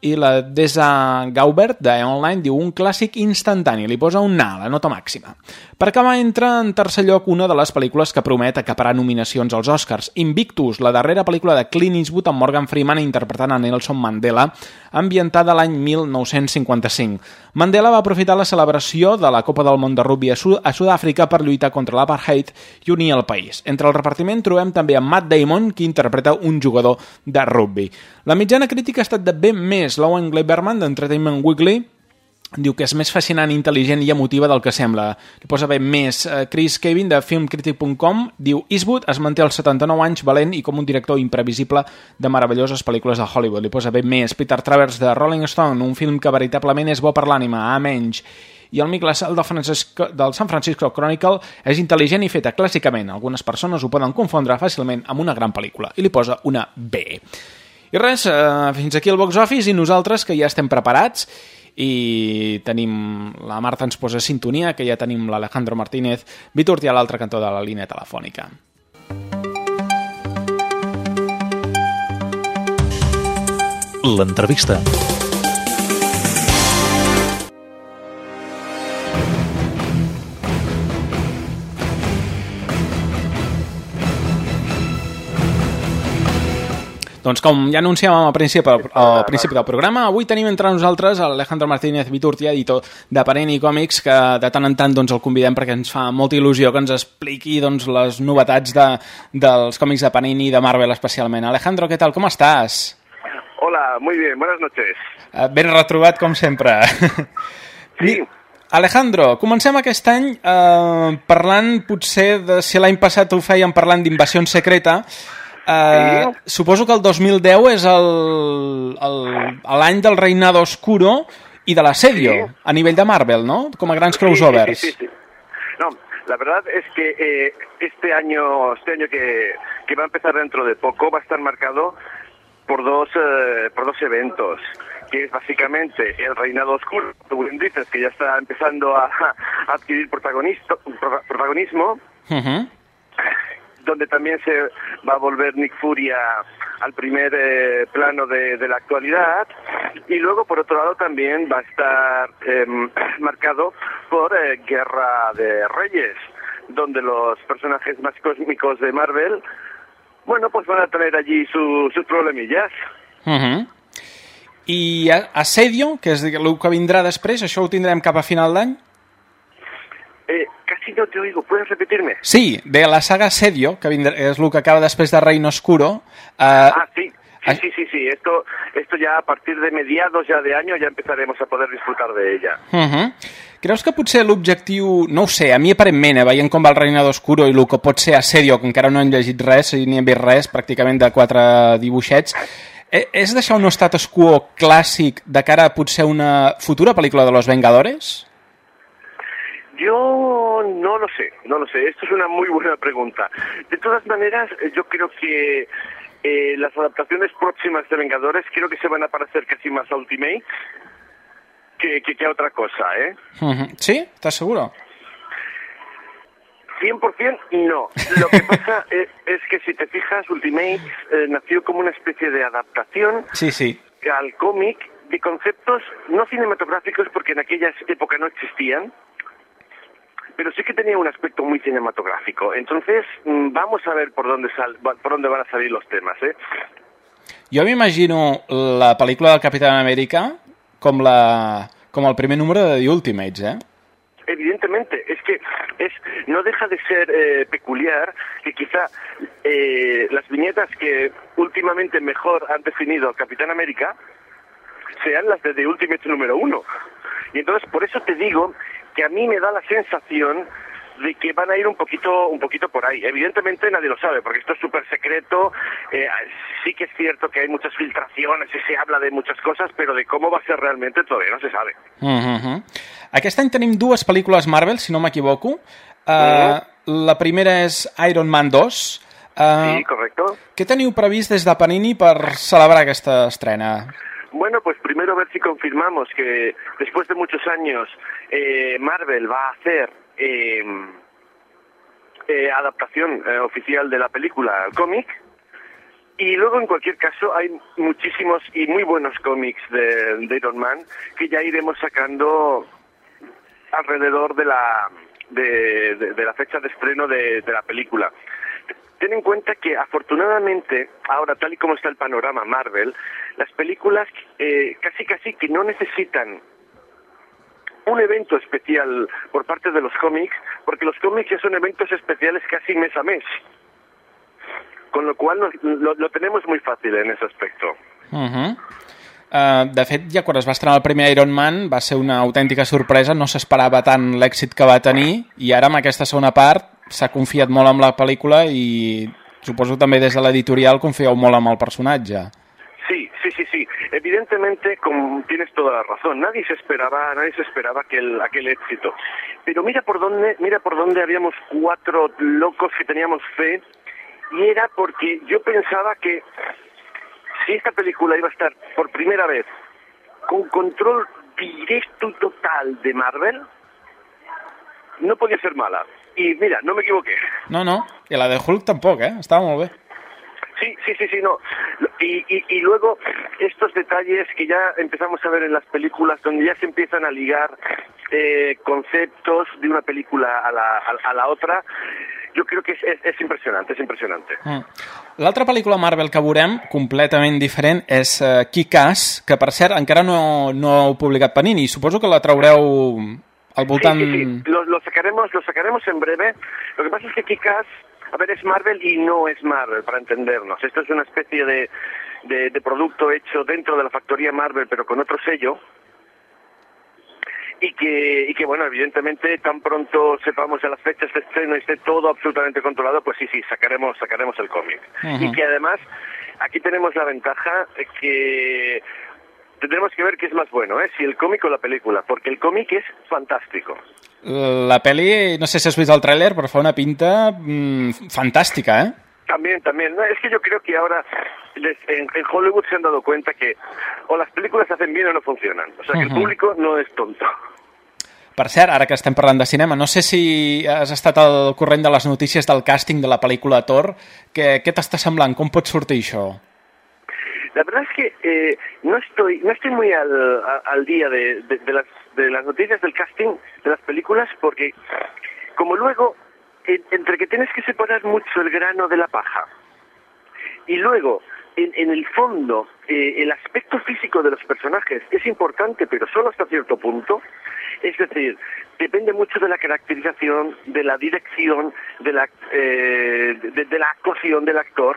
I la Desa Gaubert de Online diu un clàssic instantani, li posa un A, la nota màxima. Per acabar entra en tercer lloc una de les pel·lícules que promet acaparar nominacions als Oscars, Invictus, la darrera pel·lícula de Clint Eastwood amb Morgan Freeman interpretant a Nelson Mandela, ambientada l'any 1955. Mandela va aprofitar la celebració de la Copa del Món de Rugby a, Sud a Sud-àfrica per lluitar contra l'apartheid i unir el país. Entre el repartiment trobem també a Matt Damon, qui interpreta un jugador de rugby. La mitjana crítica ha estat de B+. L'Owen Gleiberman d'Entertainment Weekly diu que és més fascinant, intel·ligent i emotiva del que sembla. Li posa bé més. Eh, Chris Kevin de filmcritic.com diu Eastwood es manté als 79 anys valent i com un director imprevisible de meravelloses pel·lícules de Hollywood. Li posa bé més. Peter Travers de Rolling Stone, un film que veritablement és bo per l'ànima, a menys i el Mick Lassell del, del San Francisco Chronicle és intel·ligent i feta clàssicament. Algunes persones ho poden confondre fàcilment amb una gran pel·lícula i li posa una B. I res, eh, fins aquí el box office i nosaltres que ja estem preparats i tenim, la Marta ens posa sintonia, que ja tenim l'Alejandro Martínez Viturt i a l'altre cantó de la línia telefònica. L'entrevista. Doncs com ja anunciàvem al principi, al principi del programa, avui tenim entre nosaltres Alejandro Martínez Viturti, editor de Panini Còmics, que de tant en tant doncs, el convidem perquè ens fa molta il·lusió que ens expliqui doncs, les novetats de, dels còmics de Panini i de Marvel especialment. Alejandro, què tal? Com estàs? Hola, muy bien, buenas noches. Eh, Ben retrobat, com sempre. Sí. Alejandro, comencem aquest any eh, parlant potser de si l'any passat ho fèiem parlant d'invasió secreta, Eh, suposo que el 2010 és l'any del Reinado Oscuro i de l'assedio, Sí. a nivell de Marvel, no? Com a grans crossovers. Sí, sí, sí, sí. No, la verdad es que eh, este año, este año que, que va a empezar dentro de poco, va a estar marcado por dos, eh, por dos eventos, que es básicamente el Reinado Oscuro, tú bien dices, que ya está empezando a, a adquirir protagonismo, Ujú. donde también se va a volver Nick Fury a- al primer eh, plano de, de la actualidad y luego por otro lado también va a estar em, marcado por eh, Guerra de Reyes donde los personajes más cósmicos de Marvel, bueno, pues van a tener allí su- sus problemillas. Uh -huh. I Assedio, que és el que vindrà després, això ho tindrem cap a final d'any? Eh, casi no te oigo, ¿puedes repetirme? Sí, de la saga Assedio, que vindrà, és el que acaba després de Reino Oscuro. Uh, Ah, sí. Sí, sí, sí, sí. Esto, esto ya a partir de mediados ya de año ya empezaremos a poder disfrutar de ella. Uh -huh. Creus que potser l'objectiu, no ho sé, a mi aparentment, eh, veient com va el Reino d'Oscuro i el que pot ser Assedio, que encara no hem llegit res i ni hem vist res, pràcticament de quatre dibuixets, eh, és deixar un status quo clàssic de cara a potser una futura pel·lícula de Los Vengadores? Yo no lo sé, no lo sé. Esto es una muy buena pregunta. De todas maneras, eh, yo creo que eh, las adaptaciones próximas de Vengadores creo que se van a parecer casi más a Ultimate que, que, que a otra cosa, ¿eh? Sí? ¿Estás seguro? 100% no. Lo que pasa es, es que si te fijas, Ultimate eh, nació como una especie de adaptación Sí, sí. al cómic de conceptos no cinematográficos porque en aquella época no existían, pero sí que tenía un aspecto muy cinematográfico. Entonces, mm, vamos a ver por dónde, sal, por dónde van a salir los temas, ¿eh? Jo m'imagino la pel·lícula del Capitán Amèrica com, la, com el primer número de The Ultimates, eh? Evidentemente, es que es no deja de ser eh, peculiar que quizá eh, las viñetas que últimamente mejor han definido Capitán América sean las de The Ultimate número uno. Y entonces por eso te digo que a mí me da la sensación de que van a ir un poquito un poquito por ahí. Evidentemente nadie lo sabe, porque esto es súper secreto. Eh, sí que es cierto que hay muchas filtraciones y se habla de muchas cosas, pero de cómo va a ser realmente todavía no se sabe. Uh -huh. Aquest any tenim dues pel·lícules Marvel, si no m'equivoco. Uh, La primera és Iron Man 2. Uh, Sí, correcto. Què teniu previst des de Panini per celebrar aquesta estrena? Bueno, pues primero ver si confirmamos que después de muchos años eh, Marvel va a hacer eh, eh, adaptación eh, oficial de la película al cómic. Y luego, en cualquier caso, hay muchísimos y muy buenos cómics de, Iron Man que ya iremos sacando alrededor de la, de la fecha de estreno de, de la película. Ten en cuenta que afortunadamente, ahora tal y como está el panorama Marvel, las películas eh, casi casi que no necesitan un evento especial por parte de los cómics, porque los cómics ya son eventos especiales casi mes a mes. Con lo cual nos- lo, lo tenemos muy fácil en ese aspecto. Uh -huh. uh, de fet, ja quan es va estrenar el primer Iron Man va ser una autèntica sorpresa, no s'esperava tant l'èxit que va tenir i ara amb aquesta segona part s'ha confiat molt amb la pel·lícula i suposo també des de l'editorial confieu molt amb el personatge. Sí, sí, sí. Evidentemente, tienes toda la razón, nadie se esperaba, nadie se esperaba aquel, aquel éxito. Pero mira por dónde, mira por dónde habíamos cuatro locos que teníamos fe, y era porque yo pensaba que si esta película iba a estar por primera vez con control directo y total de Marvel, no podía ser mala. Y mira, no me equivoqué. No, no, i la de Hulk tampoc, eh? Estava molt bé. Sí, sí, sí, sí, no. Y, y, y luego estos detalles que ya empezamos a ver en las películas, donde ya se empiezan a ligar eh, conceptos de una película a la, a, a la otra, yo creo que es, es, es impresionante, es impresionante. Mm. L'altra pel·lícula Marvel que veurem, completament diferent, és uh, Kick-Ass, que per cert encara no, no heu publicat Panini. Suposo que la traureu al voltant... Sí, sí, sí. Lo, lo sacaremos, lo sacaremos en breve. Lo que pasa es que Kikas, a ver, es Marvel y no es Marvel, para entendernos. Esto es una especie de, de, de producto hecho dentro de la factoría Marvel, pero con otro sello. Y que, y que, bueno, evidentemente, tan pronto sepamos ya las fechas de estreno y esté todo absolutamente controlado, pues sí, sí, sacaremos, sacaremos el cómic. Y que además, aquí tenemos la ventaja que tendremos que ver qué es más bueno, ¿eh? si el cómic o la película, porque el cómic es fantástico. La pel·li, no sé si has vist el tràiler, però fa una pinta mm, fantàstica, eh? También, también. No, es que yo creo que ahora les- en, en Hollywood se han dado cuenta que o las películas se hacen bien o no funcionan. O sea, que el público no es tonto. Per cert, ara que estem parlant de cinema, no sé si has estat al corrent de les notícies del càsting de la pel·lícula Thor. Què, què t'està semblant? Com pot sortir això? La verdad es que eh, no estoy no estoy muy al, al día de, de- de las, de las noticias del casting de las películas porque como luego en- entre que tienes que separar mucho el grano de la paja y luego, en, en el fondo, eh, el aspecto físico de los personajes es importante, pero solo hasta cierto punto. Es decir, depende mucho de la caracterización, de la dirección, de la, eh, de, de la actuación del actor.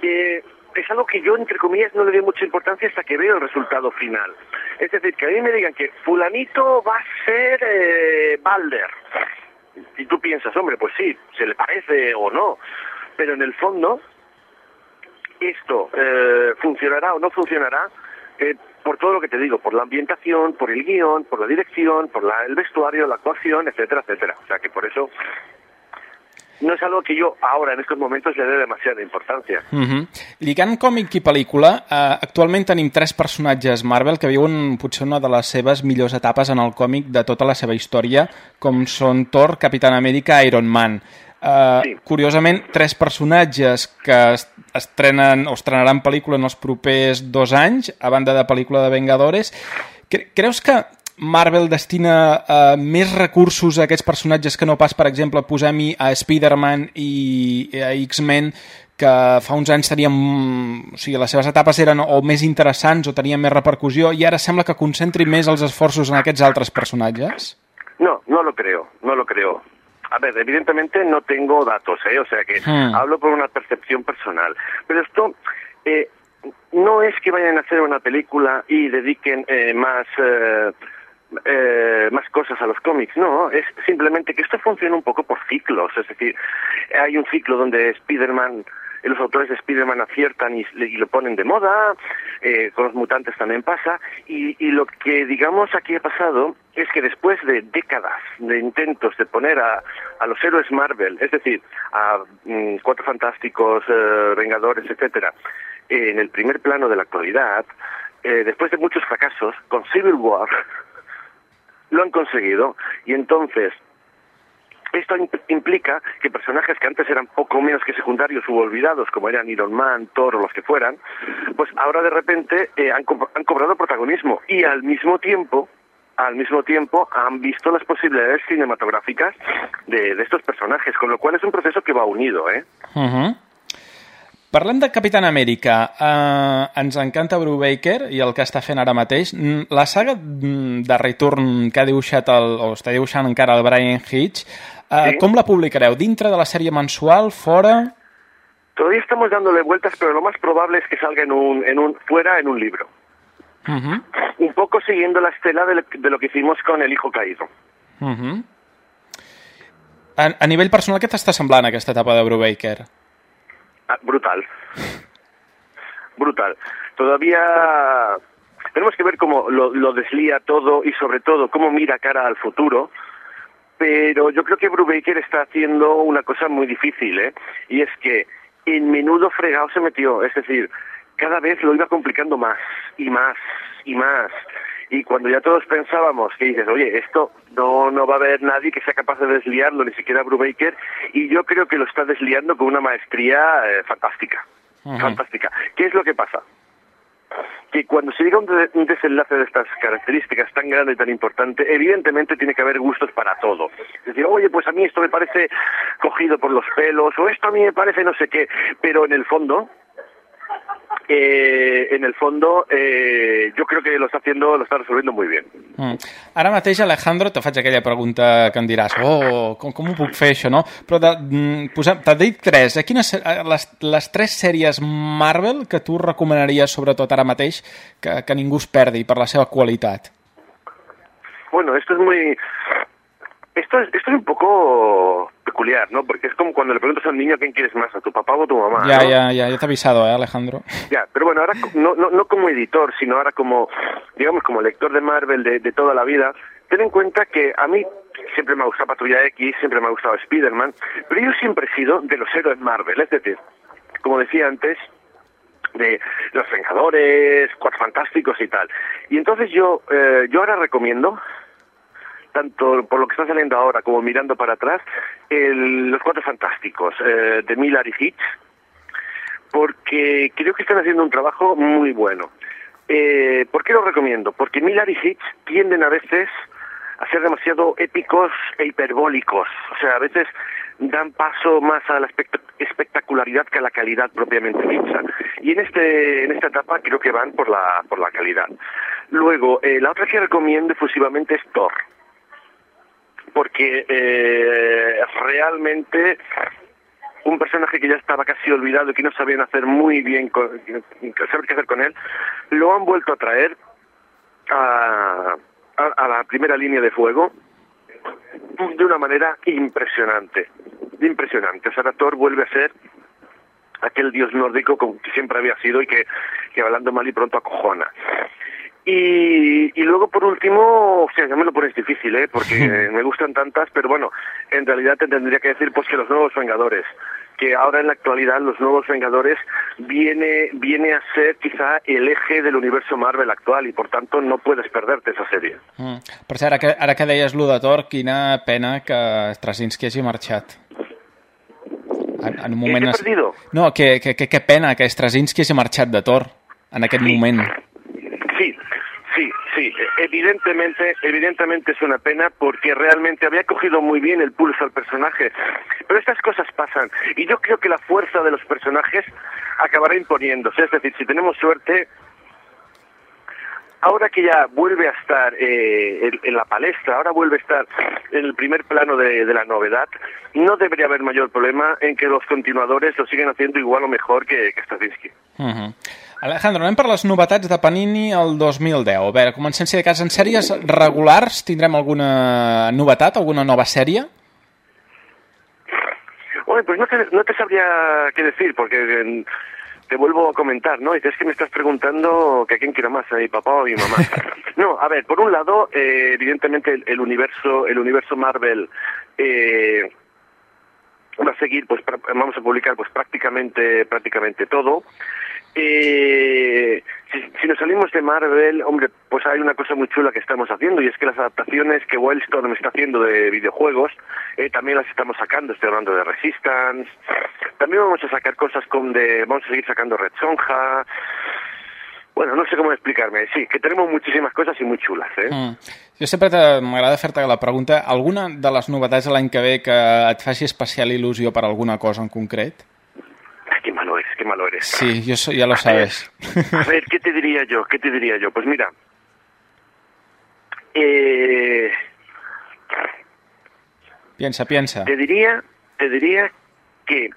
Eh, es algo que yo, entre comillas, no le doy mucha importancia hasta que veo el resultado final. Es decir, que a mí me digan que fulanito va a ser eh, Balder. Y tú piensas, hombre, pues sí, se le parece o no. Pero en el fondo, esto eh, funcionará o no funcionará eh, por todo lo que te digo, por la ambientación, por el guion, por la dirección, por la- el vestuario, la actuación, etcétera, etcétera. O sea que por eso no es algo que yo ahora en estos momentos le dé demasiada importancia. Uh -huh. Lligant còmic i pel·lícula, eh, actualment tenim tres personatges Marvel que viuen potser una de les seves millors etapes en el còmic de tota la seva història, com són Thor, Capitán Amèrica Iron Man. Uh, sí. Curiosament, tres personatges que es- estrenen o estrenaran pel·lícula en els propers dos anys, a banda de pel·lícula de Vengadores. Cre creus que Marvel destina uh, més recursos a aquests personatges que no pas, per exemple, posem-hi a Spider-Man i a X-Men, que fa uns anys tenien... O sigui, les seves etapes eren o més interessants o tenien més repercussió i ara sembla que concentri més els esforços en aquests altres personatges? No, no lo creo, no lo creo. A ver, evidentemente no tengo datos, ¿eh? O sea que Hmm. hablo por una percepción personal. Pero esto eh, no es que vayan a hacer una película y dediquen eh, más... eh, eh, más cosas a los cómics, no, es simplemente que esto funciona un poco por ciclos, es decir, hay un ciclo donde Spider-Man, los autores de Spider-Man aciertan y, y lo ponen de moda, eh, con los mutantes también pasa, y, y lo que digamos aquí ha pasado es que después de décadas de intentos de poner a, a los héroes Marvel, es decir, a mm, Cuatro Fantásticos, eh, Vengadores, etcétera, en el primer plano de la actualidad, eh, después de muchos fracasos, con Civil War, lo han conseguido. Y entonces esto imp- implica que personajes que antes eran poco menos que secundarios u olvidados, como eran Iron Man, Thor o los que fueran, pues ahora de repente eh, han, han cobrado protagonismo. Y al mismo tiempo al mismo tiempo han visto las posibilidades cinematográficas de, de estos personajes, con lo cual es un proceso que va unido, ¿eh? Parlem de Capitán Amèrica. Uh, ens encanta Brubaker i el que està fent ara mateix. Mm, La saga mm, de Return que ha dibuixat el, o està dibuixant encara el Brian Hitch, uh, Sí. com la publicareu? Dintre de la sèrie mensual? Fora? Todavía estamos dándole vueltas, pero lo más probable es que salga en un, en un fuera en un libro. Uh -huh. Un poco siguiendo la estela de de lo que hicimos con El Hijo Caído. Uh -huh. a, a nivell personal, què t'està semblant aquesta etapa de Brubaker? Ah, brutal. Brutal. Todavía tenemos que ver cómo lo, lo deslía todo y sobre todo cómo mira cara al futuro. Pero yo creo que Brubaker está haciendo una cosa muy difícil, ¿eh? Y es que en menudo fregado se metió. Es decir, cada vez lo iba complicando más y más y más. Y cuando ya todos pensábamos que dices, oye, esto no, no va a haber nadie que sea capaz de desliarlo, ni siquiera Brubaker, y yo creo que lo está desliando con una maestría eh, fantástica. Fantástica. ¿Qué es lo que pasa? Que cuando se llega a un, de- un desenlace de estas características tan grande y tan importante, evidentemente tiene que haber gustos para todo. Es decir, oye, pues a mí esto me parece cogido por los pelos, o esto a mí me parece no sé qué, pero en el fondo, eh, en el fondo, eh, yo creo que lo está haciendo, lo está resolviendo muy bien. Mm. Ara mateix, Alejandro, te faig aquella pregunta que em diràs, oh, com, com ho puc fer això, no? Però mm, t'ha dit tres. Eh? Quines, eh, les, les tres sèries Marvel que tu recomanaries, sobretot ara mateix, que, que ningú es perdi per la seva qualitat? Bueno, esto es muy... Esto es, esto es un poco peculiar, ¿no? Porque es como cuando le preguntas a un niño quién quieres más, a tu papá o a tu mamá. ja, ¿no? ja, ja, ja t'he avisado, eh, Alejandro? Ya, pero bueno, ahora no, no, no como editor, sino ahora como, digamos, como lector de Marvel de, de toda la vida, ten en cuenta que a mí siempre me ha gustado Patrulla X, siempre me ha gustado Spider-Man, pero yo siempre he sido de los héroes Marvel, es decir, como decía antes, de los Vengadores, Cuatro Fantásticos y tal. Y entonces yo, eh, yo ahora recomiendo, tanto por lo que está saliendo ahora como mirando para atrás, el- los Cuatro Fantásticos eh, de Miller y Hitch, porque creo que están haciendo un trabajo muy bueno. Eh, ¿Por qué lo recomiendo? Porque Miller y Hitch tienden a veces a ser demasiado épicos e hiperbólicos. O sea, a veces dan paso más a la espect- espectacularidad que a la calidad propiamente dicha. Y en este en esta etapa creo que van por la por la calidad. Luego, eh, la otra que recomiendo efusivamente es Thor. Porque eh, realmente un personaje que ya estaba casi olvidado y que no sabían hacer muy bien, con, saber qué hacer con él, lo han vuelto a traer a, a, la primera línea de fuego de una manera impresionante, impresionante. O vuelve a ser aquel dios nórdico que siempre había sido y que, que hablando mal y pronto acojona. Y, y luego, por último, o sea, ya me lo pones difícil, ¿eh? Porque me gustan tantas, pero bueno, en realidad te tendría que decir pues que los nuevos Vengadores, que ahora en la actualidad los nuevos Vengadores viene, viene a ser quizá el eje del universo Marvel actual y por tanto no puedes perderte esa serie. Mm. Per cert, ara que, ara que deies lo de Thor, quina pena que Straczynski hagi marxat. En, en un moment... què he perdido? No, que, que, que, que pena que Straczynski hagi marxat de Thor en aquest moment. Sí, sí. Evidentemente, evidentemente es una pena porque realmente había cogido muy bien el pulso al personaje. Pero estas cosas pasan y yo creo que la fuerza de los personajes acabará imponiéndose. Es decir, si tenemos suerte, ahora que ya vuelve a estar eh, en, la palestra, ahora vuelve a estar en el primer plano de, la novedad, no debería haber mayor problema en que los continuadores lo siguen haciendo igual o mejor que, que Straczynski. Uh. Alejandro, anem per les novetats de Panini el 2010. A veure, comencem si de cas en sèries regulars. Tindrem alguna novetat, alguna nova sèrie? Oye, pues no te, no te sabría qué decir, porque eh, te vuelvo a comentar, ¿no? Dices que me estás preguntando que a quién quiero más, a mi papá o a mi mamá. no, a ver, por un lado, eh, evidentemente el, el universo, el universo Marvel eh, va a seguir, pues vamos a publicar pues prácticamente, prácticamente todo. Eh, si, nos salimos de Marvel, hombre, pues hay una cosa muy chula que estamos haciendo y es que las adaptaciones que Wildstorm está haciendo de videojuegos eh, también las estamos sacando. Estoy hablando de Resistance. También vamos a sacar cosas con de, vamos a seguir sacando Red Sonja. Bueno, no sé cómo explicarme. Sí, que tenemos muchísimas cosas y muy chulas, ¿eh? Mm. Jo sempre m'agrada fer-te la pregunta, alguna de les novetats de l'any que ve que et faci especial il·lusió per alguna cosa en concret? Qué malo eres. Sí, jo so, ja lo sabes. A ver, ¿qué te diría yo? ¿Qué te diría yo? Pues mira, eh, Piensa, piensa. te diría, te diría que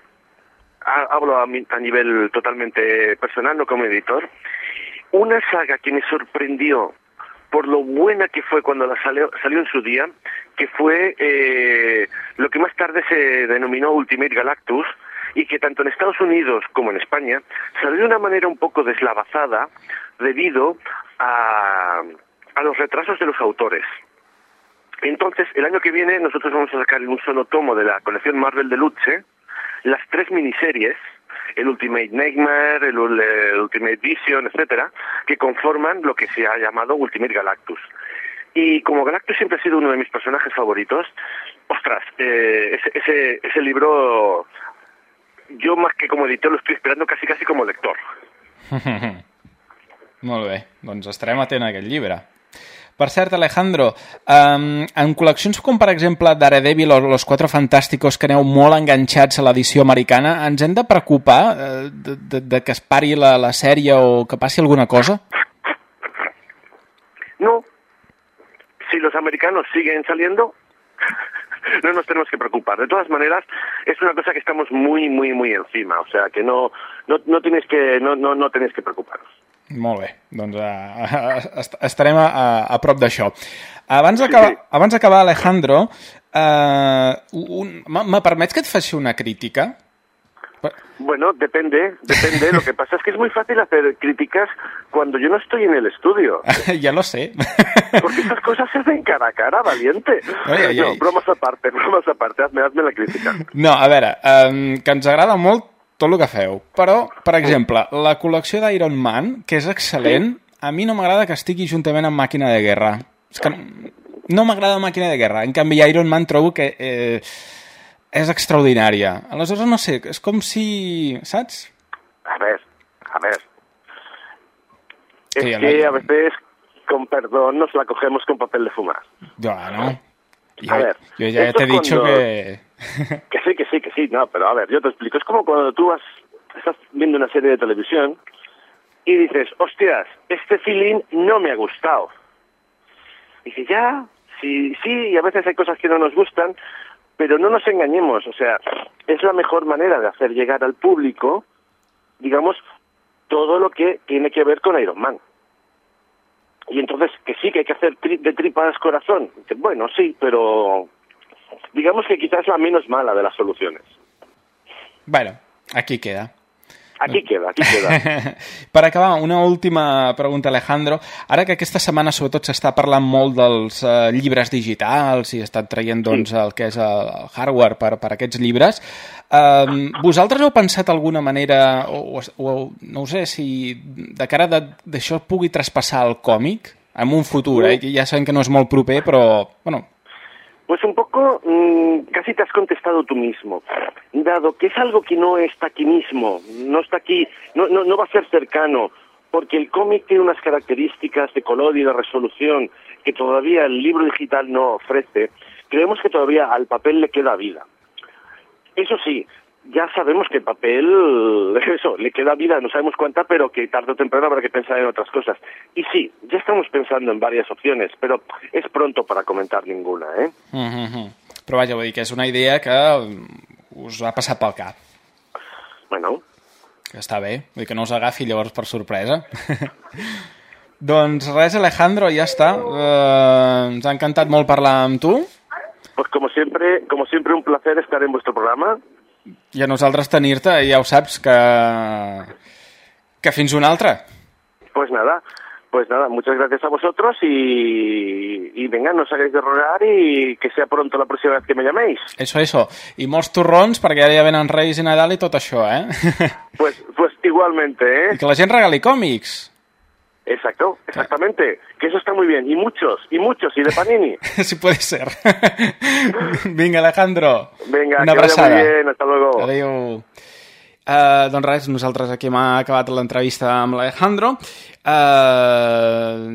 ha- hablo a, mi- a nivel totalmente personal, no como editor. Una saga que me sorprendió por lo buena que fue cuando la salió, salió en su día, que fue eh, lo que más tarde se denominó Ultimate Galactus, y que tanto en Estados Unidos como en España salió de una manera un poco deslavazada debido a, a los retrasos de los autores. Entonces, el año que viene nosotros vamos a sacar en un solo tomo de la colección Marvel de Luche las tres miniseries, el Ultimate Nightmare, el, el Ultimate Vision, etcétera, que conforman lo que se ha llamado Ultimate Galactus. Y como Galactus siempre ha sido uno de mis personajes favoritos, ostras, eh, ese, ese, ese libro, yo más que como editor lo estoy esperando casi casi como lector. Molt bé, doncs estarem atent a aquest llibre. Per cert, Alejandro, um, en col·leccions com per exemple Daredevil o Los Cuatro Fantásticos que aneu molt enganxats a l'edició americana, ens hem de preocupar eh, de, de, de que es pari la, la sèrie o que passi alguna cosa? No, si los americanos siguen saliendo, no nos tenemos que preocupar. De todas maneras, es una cosa que estamos muy, muy, muy encima. O sea, que no, no, no tienes que, no, no, no tenéis que preocuparos. Molt bé, doncs uh, est estarem a, a, a prop d'això. Abans d'acabar, abans d'acabar, Alejandro, uh, un, me me permets que et faci una crítica? Bueno, depende, depende. Lo que pasa es que es muy fácil hacer críticas cuando yo no estoy en el estudio. ja lo sé. Porque estas cosas se hacen cara a cara, valiente. Ai, ai, no, bromas aparte, bromas aparte. Hazme, hazme la crítica. No, a veure, um, que ens agrada molt tot el que feu, però, per exemple, la col·lecció d'Iron Man, que és excel·lent, a mi no m'agrada que estigui juntament amb Màquina de Guerra. És que no m'agrada Màquina de Guerra, en canvi Iron Man trobo que eh, és extraordinària. Aleshores, no sé, és com si... Saps? A ver, a ver. Que Es ya que la- a veces con perdón, nos la cogemos con papel de fumar. Bueno, yo, A ver, yo ya te he dicho cuando- que... Que sí, que sí, que sí, no, pero a ver, yo te explico. Es como cuando tú vas, estás viendo una serie de televisión y dices, hostias, este feeling no me ha gustado. Y dices, ya, sí, sí, y a veces hay cosas que no nos gustan, pero no nos engañemos, o sea, es la mejor manera de hacer llegar al público, digamos, todo lo que tiene que ver con Iron Man. Y entonces, que sí, que hay que hacer tri- de tripas corazón. Bueno, sí, pero digamos que quizás la menos mala de las soluciones. Bueno, aquí queda. Aquí queda, aquí queda. per acabar, una última pregunta, Alejandro. Ara que aquesta setmana sobretot s'està parlant molt dels eh, llibres digitals i estan traient doncs, el que és el, el hardware per, per aquests llibres, eh, vosaltres heu pensat alguna manera, o, o, no ho sé, si de cara d'això pugui traspassar al còmic en un futur, eh? que ja sabem que no és molt proper, però, bueno, Pues un poco, mm, casi te has contestado tú mismo. Dado que es algo que no está aquí mismo, no está aquí, no, no, no va a ser cercano, porque el cómic tiene unas características de color y de resolución que todavía el libro digital no ofrece, creemos que todavía al papel le queda vida. Eso sí, ya sabemos que el papel, eso, le queda vida, no sabemos cuánta, pero que tarde o temprano habrá que pensar en otras cosas. Y sí, ya estamos pensando en varias opciones, pero es pronto para comentar ninguna, ¿eh? uh -huh. però vaja, vull dir que és una idea que mm, us va passar pel cap. Bueno. Que està bé, vull dir que no us agafi llavors per sorpresa. doncs res, Alejandro, ja està. Uh, ens ha encantat molt parlar amb tu Pues como siempre, como siempre un placer estar en vuestro programa. I a nosaltres tenir-te, ja ho saps, que, que fins una altra. Pues nada, pues nada, muchas gracias a vosotros y, y venga, no os hagáis de rogar y que sea pronto la próxima vez que me llaméis. Eso, eso. I molts torrons, perquè ara ja venen Reis i Nadal i tot això, eh? Pues, pues igualmente, ¿eh? I que la gent regali còmics. Exacto, exactamente. Que eso está muy bien. Y muchos, y muchos, y de Panini. si puede ser. Vinga, Alejandro. Venga, Una que vaya abraçada. muy bien, hasta luego. Adéu. Uh, doncs res, nosaltres aquí hem acabat l'entrevista amb l'Alejandro. Uh,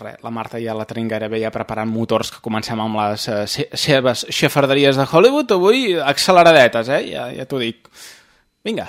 res, la Marta ja la tenim gairebé ja preparant motors que comencem amb les uh, se seves xafarderies de Hollywood. Avui acceleradetes, eh? Ja, ja t'ho dic. Vinga.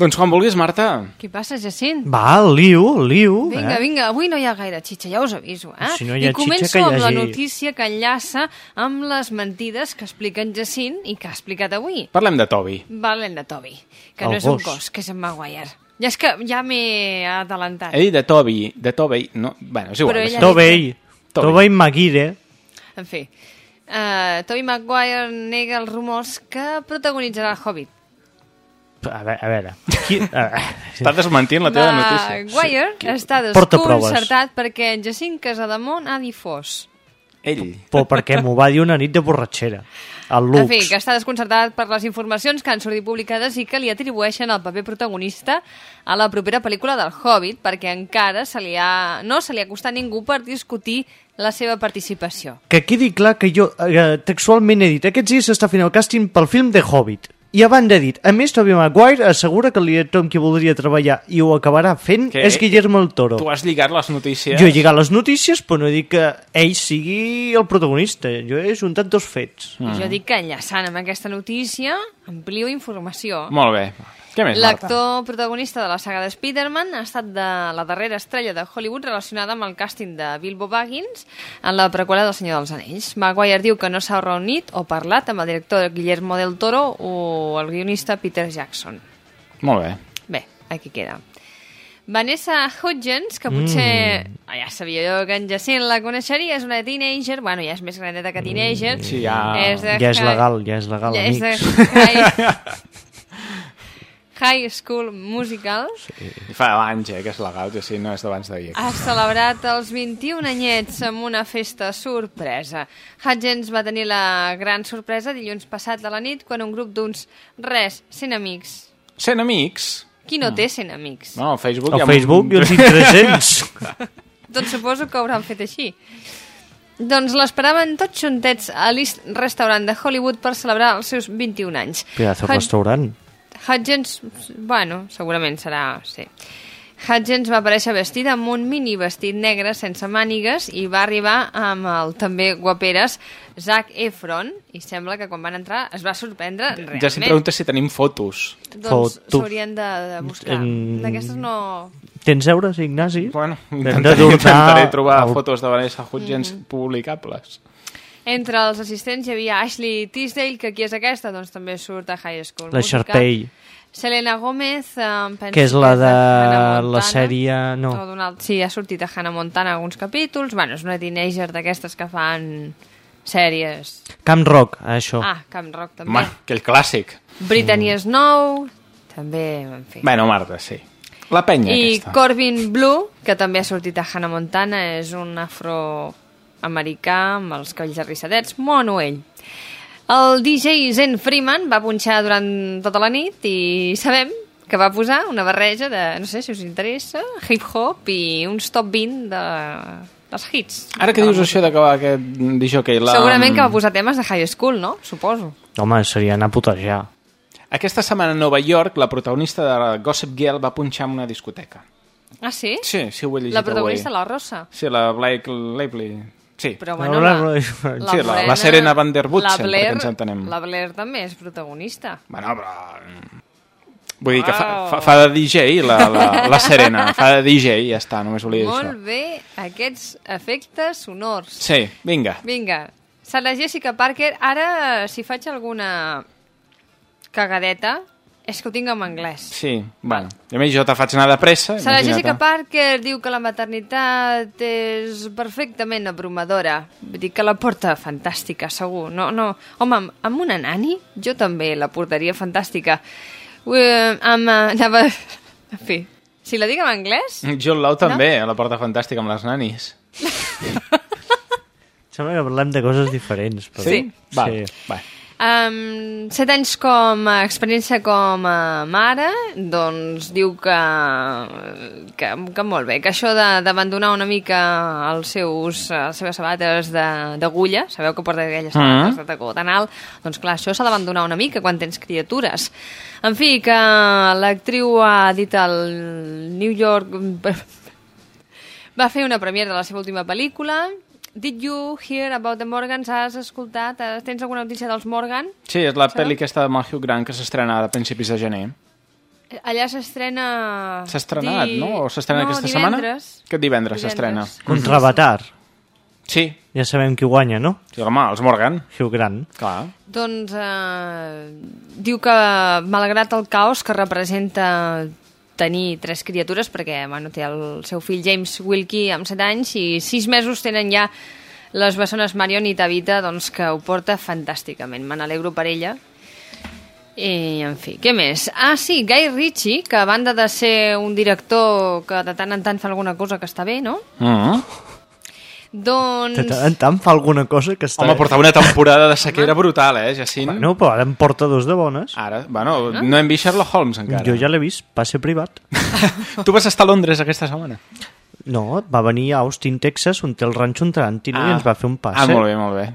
Doncs quan vulguis, Marta. Què passa, Jacint? Va, liu, liu. Vinga, eh? vinga, avui no hi ha gaire xitxa, ja us aviso, eh? Si no hi ha I començo xitxa, que hi amb la hagi- notícia que enllaça amb les mentides que explica en Jacint i que ha explicat avui. Parlem de Toby. Valen de Toby, que El no és un gos. gos, que és en Maguire. Ja és que ja m'he adelantat. He dit de Toby, de Toby, no... Bueno, és igual. Però ella- Tobey. Tobey Maguire. En fi, uh, Tobey Maguire nega els rumors que protagonitzarà el Hobbit. A veure, a veure. Qui... a veure. Està desmentint la teva notícia. Maguire està Porta proves. desconcertat perquè en Jacint Casademont ha difós. Ell. Però perquè m'ho va dir una nit de borratxera. El En fi, Lux. que està desconcertat per les informacions que han sortit publicades i que li atribueixen el paper protagonista a la propera pel·lícula del Hobbit, perquè encara se li ha... no se li ha costat ningú per discutir la seva participació. Que quedi clar que jo eh, textualment he dit aquests dies s'està fent el càsting pel film de Hobbit. I a banda dit, a més, Tobey Maguire assegura que el director amb qui voldria treballar i ho acabarà fent Que- és Guillermo el Toro. Tu has lligat les notícies... Jo he lligat les notícies, però no he dit que ell sigui el protagonista. Jo he juntat dos fets. Mm. Jo dic que enllaçant amb aquesta notícia amplio informació. Molt bé. Què més, Marta? L'actor protagonista de la saga de Spider-Man ha estat de la darrera estrella de Hollywood relacionada amb el càsting de Bilbo Baggins en la preqüela del Senyor dels Anells. Maguire diu que no s'ha reunit o parlat amb el director Guillermo del Toro o el guionista Peter Jackson. Molt bé. Bé, aquí queda. Vanessa Hudgens, que potser mm. ja sabia jo que en Jacint la coneixeria, és una teenager, bueno, ja és més grandeta que teenager. Sí, ja... És de Ja és legal, ja és legal, ja és de amics. high, high School Musical. I fa anys, eh, que és legal, que sí, no és d'abans d'ahir. Ha celebrat els 21 anyets amb una festa sorpresa. Hudgens va tenir la gran sorpresa dilluns passat a la nit quan un grup d'uns res, 100 amics. 100 amics? Qui no té 100 amics? No, al Facebook... Al ha Facebook jo en tinc 300. Doncs suposo que ho hauran fet així. Doncs l'esperaven tots juntets a l'East Restaurant de Hollywood per celebrar els seus 21 anys. Pedazo Hud- restaurant. Hudgens, bueno, segurament serà... Sí. Hudgens va aparèixer vestida amb un mini vestit negre sense mànigues i va arribar amb el també guaperes Zac Efron i sembla que quan van entrar es va sorprendre realment. Ja si preguntes si tenim fotos. Doncs s'haurien de, de buscar. En- D'aquestes no... Tens euros, Ignasi? Bueno, intentaré, de intentaré trobar el- fotos de Vanessa Hudgens Mm. publicables. Entre els assistents hi havia Ashley Tisdale, que qui és aquesta? Doncs també surt a High School La Musical. Sharpay. Selena Gómez, eh, em penso Que és la de Hannah la Montana. sèrie... No. O Sí, ha sortit a Hannah Montana alguns capítols. Bueno, és una teenager d'aquestes que fan sèries. Camp Rock, això. Ah, Camp Rock també. Home, aquell clàssic. Brittany Snow, també, en fi. Bueno, Marta, sí. La penya I aquesta. Corbin Blue, que també ha sortit a Hannah Montana, és un afroamericà amb els cabells arrissadets, mono ell. El DJ Zen Freeman va punxar durant tota la nit i sabem que va posar una barreja de, no sé si us interessa, hip-hop i uns top 20 de, dels hits. Ara que dius això d'acabar aquest disjockey... La... Segurament que va posar temes de high school, no? Suposo. Home, seria anar a putejar. Aquesta setmana a Nova York, la protagonista de Gossip Girl va punxar en una discoteca. Ah, sí? Sí, sí, ho he llegit La protagonista, avui. la Rosa. Sí, la Blake Lively. Sí. Però bueno, la, sí, la, la Serena Van der Woodsen, la Blair, perquè ens entenem. La Blair també és protagonista. Bueno, però... Vull dir que fa, fa, fa de DJ la, la, la Serena, fa de DJ i ja està, només volia dir Molt això. bé, aquests efectes sonors. Sí, vinga. Vinga, Sara Jessica Parker, ara si faig alguna cagadeta, és que ho tinc en anglès. Sí, bueno. I a més jo te faig anar de pressa. Sara imagina't. Jessica Parker diu que la maternitat és perfectament abrumadora. Vull dir que la porta fantàstica, segur. No, no. Home, amb, amb una nani jo també la portaria fantàstica. Uh, amb, uh, anava... En fi, si la dic en anglès... John Lau també, a la porta fantàstica amb les nanis. Sembla que parlem de coses diferents. Però... Sí? Va, sí. va. Um, set anys com a experiència com a mare, doncs diu que, que, que molt bé, que això d'abandonar una mica els seus, les seves sabates de- d'agulla, sabeu que porta aquelles sabates Mhm. de tacó tan alt, doncs clar, això s'ha d'abandonar una mica quan tens criatures. En fi, que l'actriu ha dit al New York... Va fer una premiere de la seva última pel·lícula, Did you hear about the Morgans? Has escoltat? Eh, Tens alguna notícia dels Morgan? Sí, és la Sabeu? pel·li aquesta de Hugh Grant que s'estrena a principis de gener. Allà s'estrena... S'ha estrenat, di- no? O s'estrena no, aquesta divendres. setmana? Aquest divendres s'estrena. Contra Avatar. Sí. Ja sabem qui guanya, no? Sí, home, els Morgan. Hugh Grant. Clar. Doncs eh, diu que, malgrat el caos que representa tenir tres criatures, perquè bueno, té el seu fill James Wilkie amb 7 anys i 6 mesos tenen ja les bessones Marion i Tabita, doncs que ho porta fantàsticament. Me n'alegro per ella. I, en fi, què més? Ah, sí, Guy Ritchie, que a banda de ser un director que de tant en tant fa alguna cosa que està bé, no? Mm -hmm. Doncs... Tant tant fa alguna cosa que està... Home, portava una temporada de sequera brutal, eh, Jacint? Bueno, però ara en porta dos de bones. Ara, bueno, no hem vist Sherlock Holmes encara. Jo ja l'he vist, va ser privat. Tu vas estar a Londres aquesta setmana? No, va venir a Austin, Texas, on té el ranxo en Tarantino i ens va fer un passe. Ah, molt bé, molt bé.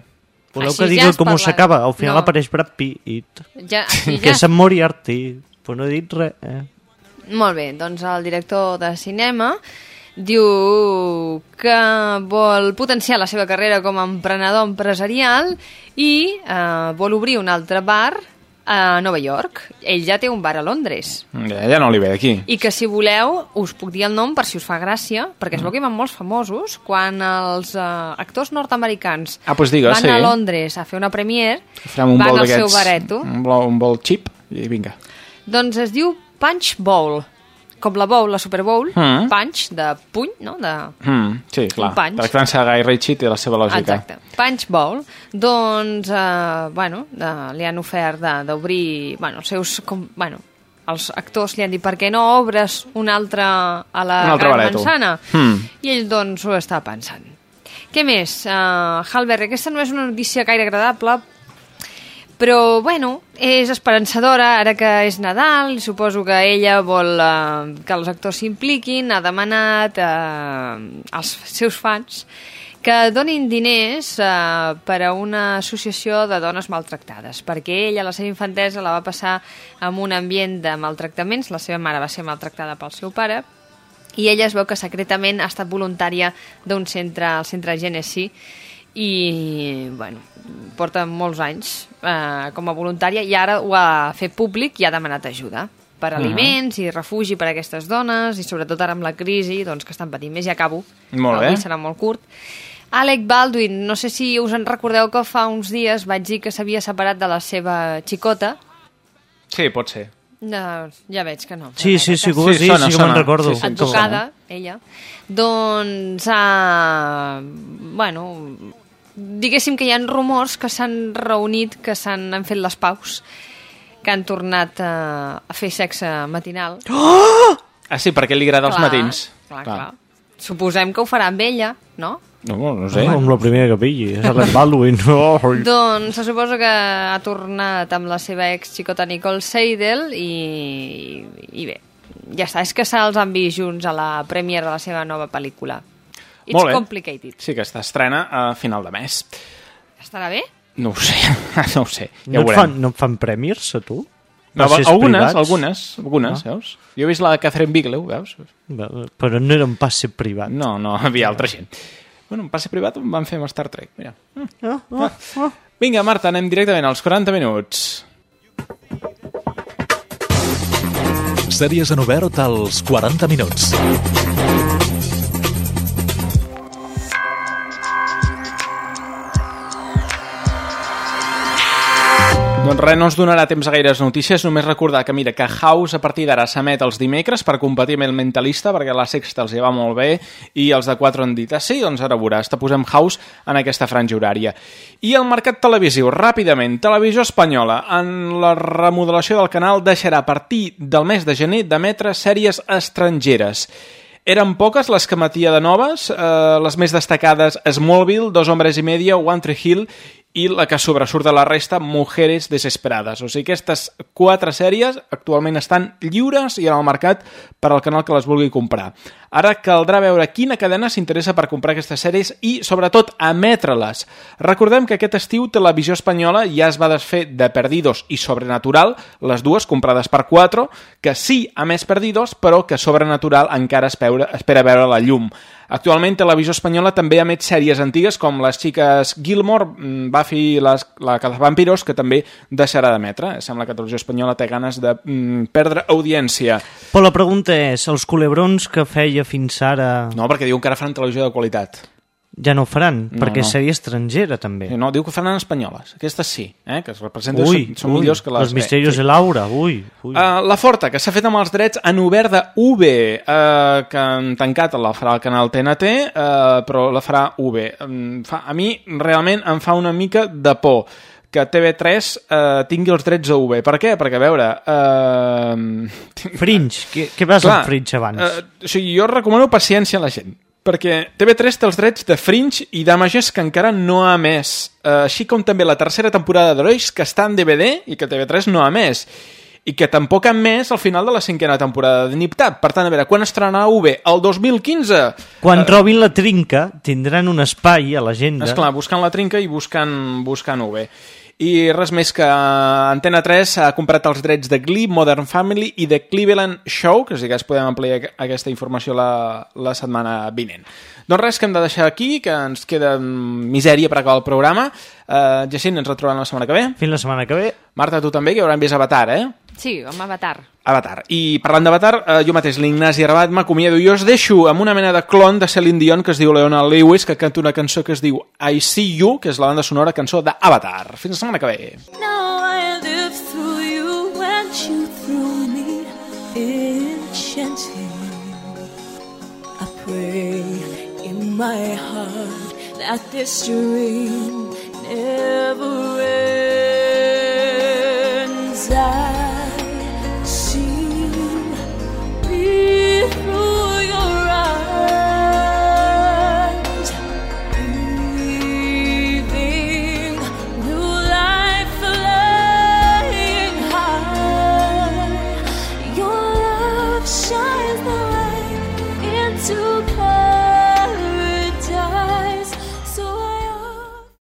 Voleu Així que ja digui has com parlat. s'acaba? Al final No. apareix Brad Pitt. Ja, així que ja... és en Moriarty. Però no he dit res. Eh? Molt bé, doncs el director de cinema diu que vol potenciar la seva carrera com a emprenedor empresarial i eh, vol obrir un altre bar a Nova York. Ell ja té un bar a Londres. Ja, ja no li ve d'aquí. I que si voleu, us puc dir el nom per si us fa gràcia, perquè es veu que van molts famosos quan els uh, actors nord-americans Ah, doncs digues, van sí. a Londres a fer una premier, Farem un van al seu bareto. Un bol, un bol xip i vinga. Doncs es diu Punch Bowl. Com la Bowl, la Super Bowl, Mm. punch, de puny, no? De... Mm, sí, clar. Un punch. Tractant-se de Guy Ritchie té la seva lògica. Exacte. Punch Bowl. Doncs, eh, bueno, eh, li han ofert de- d'obrir, bueno, els seus, com, bueno, els actors li han dit per què no obres un altre a la Un altre Gran bareto. Manzana? Mm. I ell, doncs, ho està pensant. Què més? Uh, Halberg, aquesta no és una notícia gaire agradable, però, bueno, és esperançadora ara que és Nadal suposo que ella vol uh, que els actors s'impliquin, ha demanat uh, als seus fans que donin diners uh, per a una associació de dones maltractades, perquè ella, la seva infantesa, la va passar en un ambient de maltractaments, la seva mare va ser maltractada pel seu pare, i ella es veu que secretament ha estat voluntària d'un centre, el centre Genesi, i, bueno, porta molts anys eh, com a voluntària i ara ho ha fet públic i ha demanat ajuda per aliments i refugi per a aquestes dones i sobretot ara amb la crisi doncs, que estan patint més i acabo Molt bé. avui serà molt curt Alec Baldwin, no sé si us en recordeu que fa uns dies vaig dir que s'havia separat de la seva xicota Sí, pot ser. no, ja veig que no. Sí, sí, sí, que Sí, dir, sona, sí que me'n sona. recordo. Sí, sí, advocada, ella, doncs, uh, bueno, diguéssim que hi ha rumors que s'han reunit, que s'han han fet les paus, que han tornat uh, a fer sexe matinal. Oh! Ah, sí, perquè li agrada els Clar, matins. Clar, clar. Suposem que ho farà amb ella, no? No, no sé. No, amb la primera que pilli, és Alec Baldwin. Oh, Doncs se suposa que ha tornat amb la seva ex xicota Nicole Seidel i, i bé, ja està, és que se'ls han vist junts a la premiere de la seva nova pel·lícula. It's Molt bé. complicated. Sí, que està estrena a final de mes. Estarà bé? No ho sé, no ho sé. Ja no, ho et fan, no et fan premis, a tu? No, algunes, privats? algunes, algunes, Ah. veus? Jo he vist la de Catherine Bigelow, veus? Però no era un passe privat. No, no, hi havia altra gent. Bueno, un passe privat em van fer amb Star Trek, mira. Oh, oh, oh. Vinga, Marta, anem directament als 40 minuts. Sèries en obert als 40 minuts. Doncs res, no ens donarà temps a gaires notícies, només recordar que, mira, que House a partir d'ara s'emet els dimecres per competir amb el Mentalista, perquè la sexta els hi va molt bé, i els de 4 han dit, ah, sí, doncs ara veuràs, te posem House en aquesta franja horària. I el mercat televisiu, ràpidament, Televisió Espanyola, en la remodelació del canal, deixarà a partir del mes de gener d'emetre sèries estrangeres. Eren poques les que emetia de noves, eh, les més destacades Smallville, Dos hombres i media, One Tree Hill i la que sobresurt de la resta, Mujeres desesperades. O sigui, aquestes quatre sèries actualment estan lliures i en el mercat per al canal que les vulgui comprar. Ara caldrà veure quina cadena s'interessa per comprar aquestes sèries i, sobretot, emetre-les. Recordem que aquest estiu Televisió Espanyola ja es va desfer de Perdidos i Sobrenatural, les dues comprades per 4, que sí a més Perdidos, però que Sobrenatural encara espera, espera veure la llum. Actualment Televisió Espanyola també emet sèries antigues com les xiques Gilmore, mm, Buffy i les, la Cazavampiros, que també deixarà d'emetre. Sembla que Televisió Espanyola té ganes de mm, perdre audiència. Però la pregunta és, els culebrons que feia fins ara... No, perquè diuen que ara faran televisió de qualitat. Ja no ho faran, No, perquè no. sèrie estrangera, també. No, diu que faran espanyoles. Aquestes sí, eh? que es representen, Ui, són, són ui, millors que les... Els misterios de Laura, ui. ui. Uh, la Forta, que s'ha fet amb els drets en obert de UB, uh, que han tancat la farà el canal TNT, uh, però la farà UB. Um, fa, a mi realment em fa una mica de por que TV3 uh, tingui els drets a UB. Per què? Perquè, a veure... Uh, Fringe, què, què vas amb Fringe abans? Uh, o sigui, jo recomano paciència a la gent perquè TV3 té els drets de Fringe i Damages que encara no ha emès, uh, així com també la tercera temporada d'Herois que està en DVD i que TV3 no ha emès i que tampoc ha emès al final de la cinquena temporada de Niptat. Per tant, a veure, quan estrenarà UB? El 2015? Quan trobin la trinca, tindran un espai a l'agenda. Esclar, buscant la trinca i buscant, buscant UB. I res més que Antena 3 ha comprat els drets de Glee, Modern Family i The Cleveland Show, que si cas podem ampliar aqu- aquesta informació la, la setmana vinent. Doncs res, que hem de deixar aquí, que ens queda mm, misèria per acabar el programa. Uh, Jacint, ens retrobem la setmana que ve. Fins la setmana que ve. Marta, tu també, que haurem vist Avatar, eh? Sí, amb Avatar. Avatar. I parlant d'Avatar, eh, jo mateix, l'Ignasi Arbat, m'acomiado. Jo us deixo amb una mena de clon de Celine Dion que es diu Leona Lewis, que canta una cançó que es diu I See You, que és la banda sonora cançó d'Avatar. Fins la setmana que ve. Now I live through you when you through me in enchanting I pray in my heart that this dream never ends I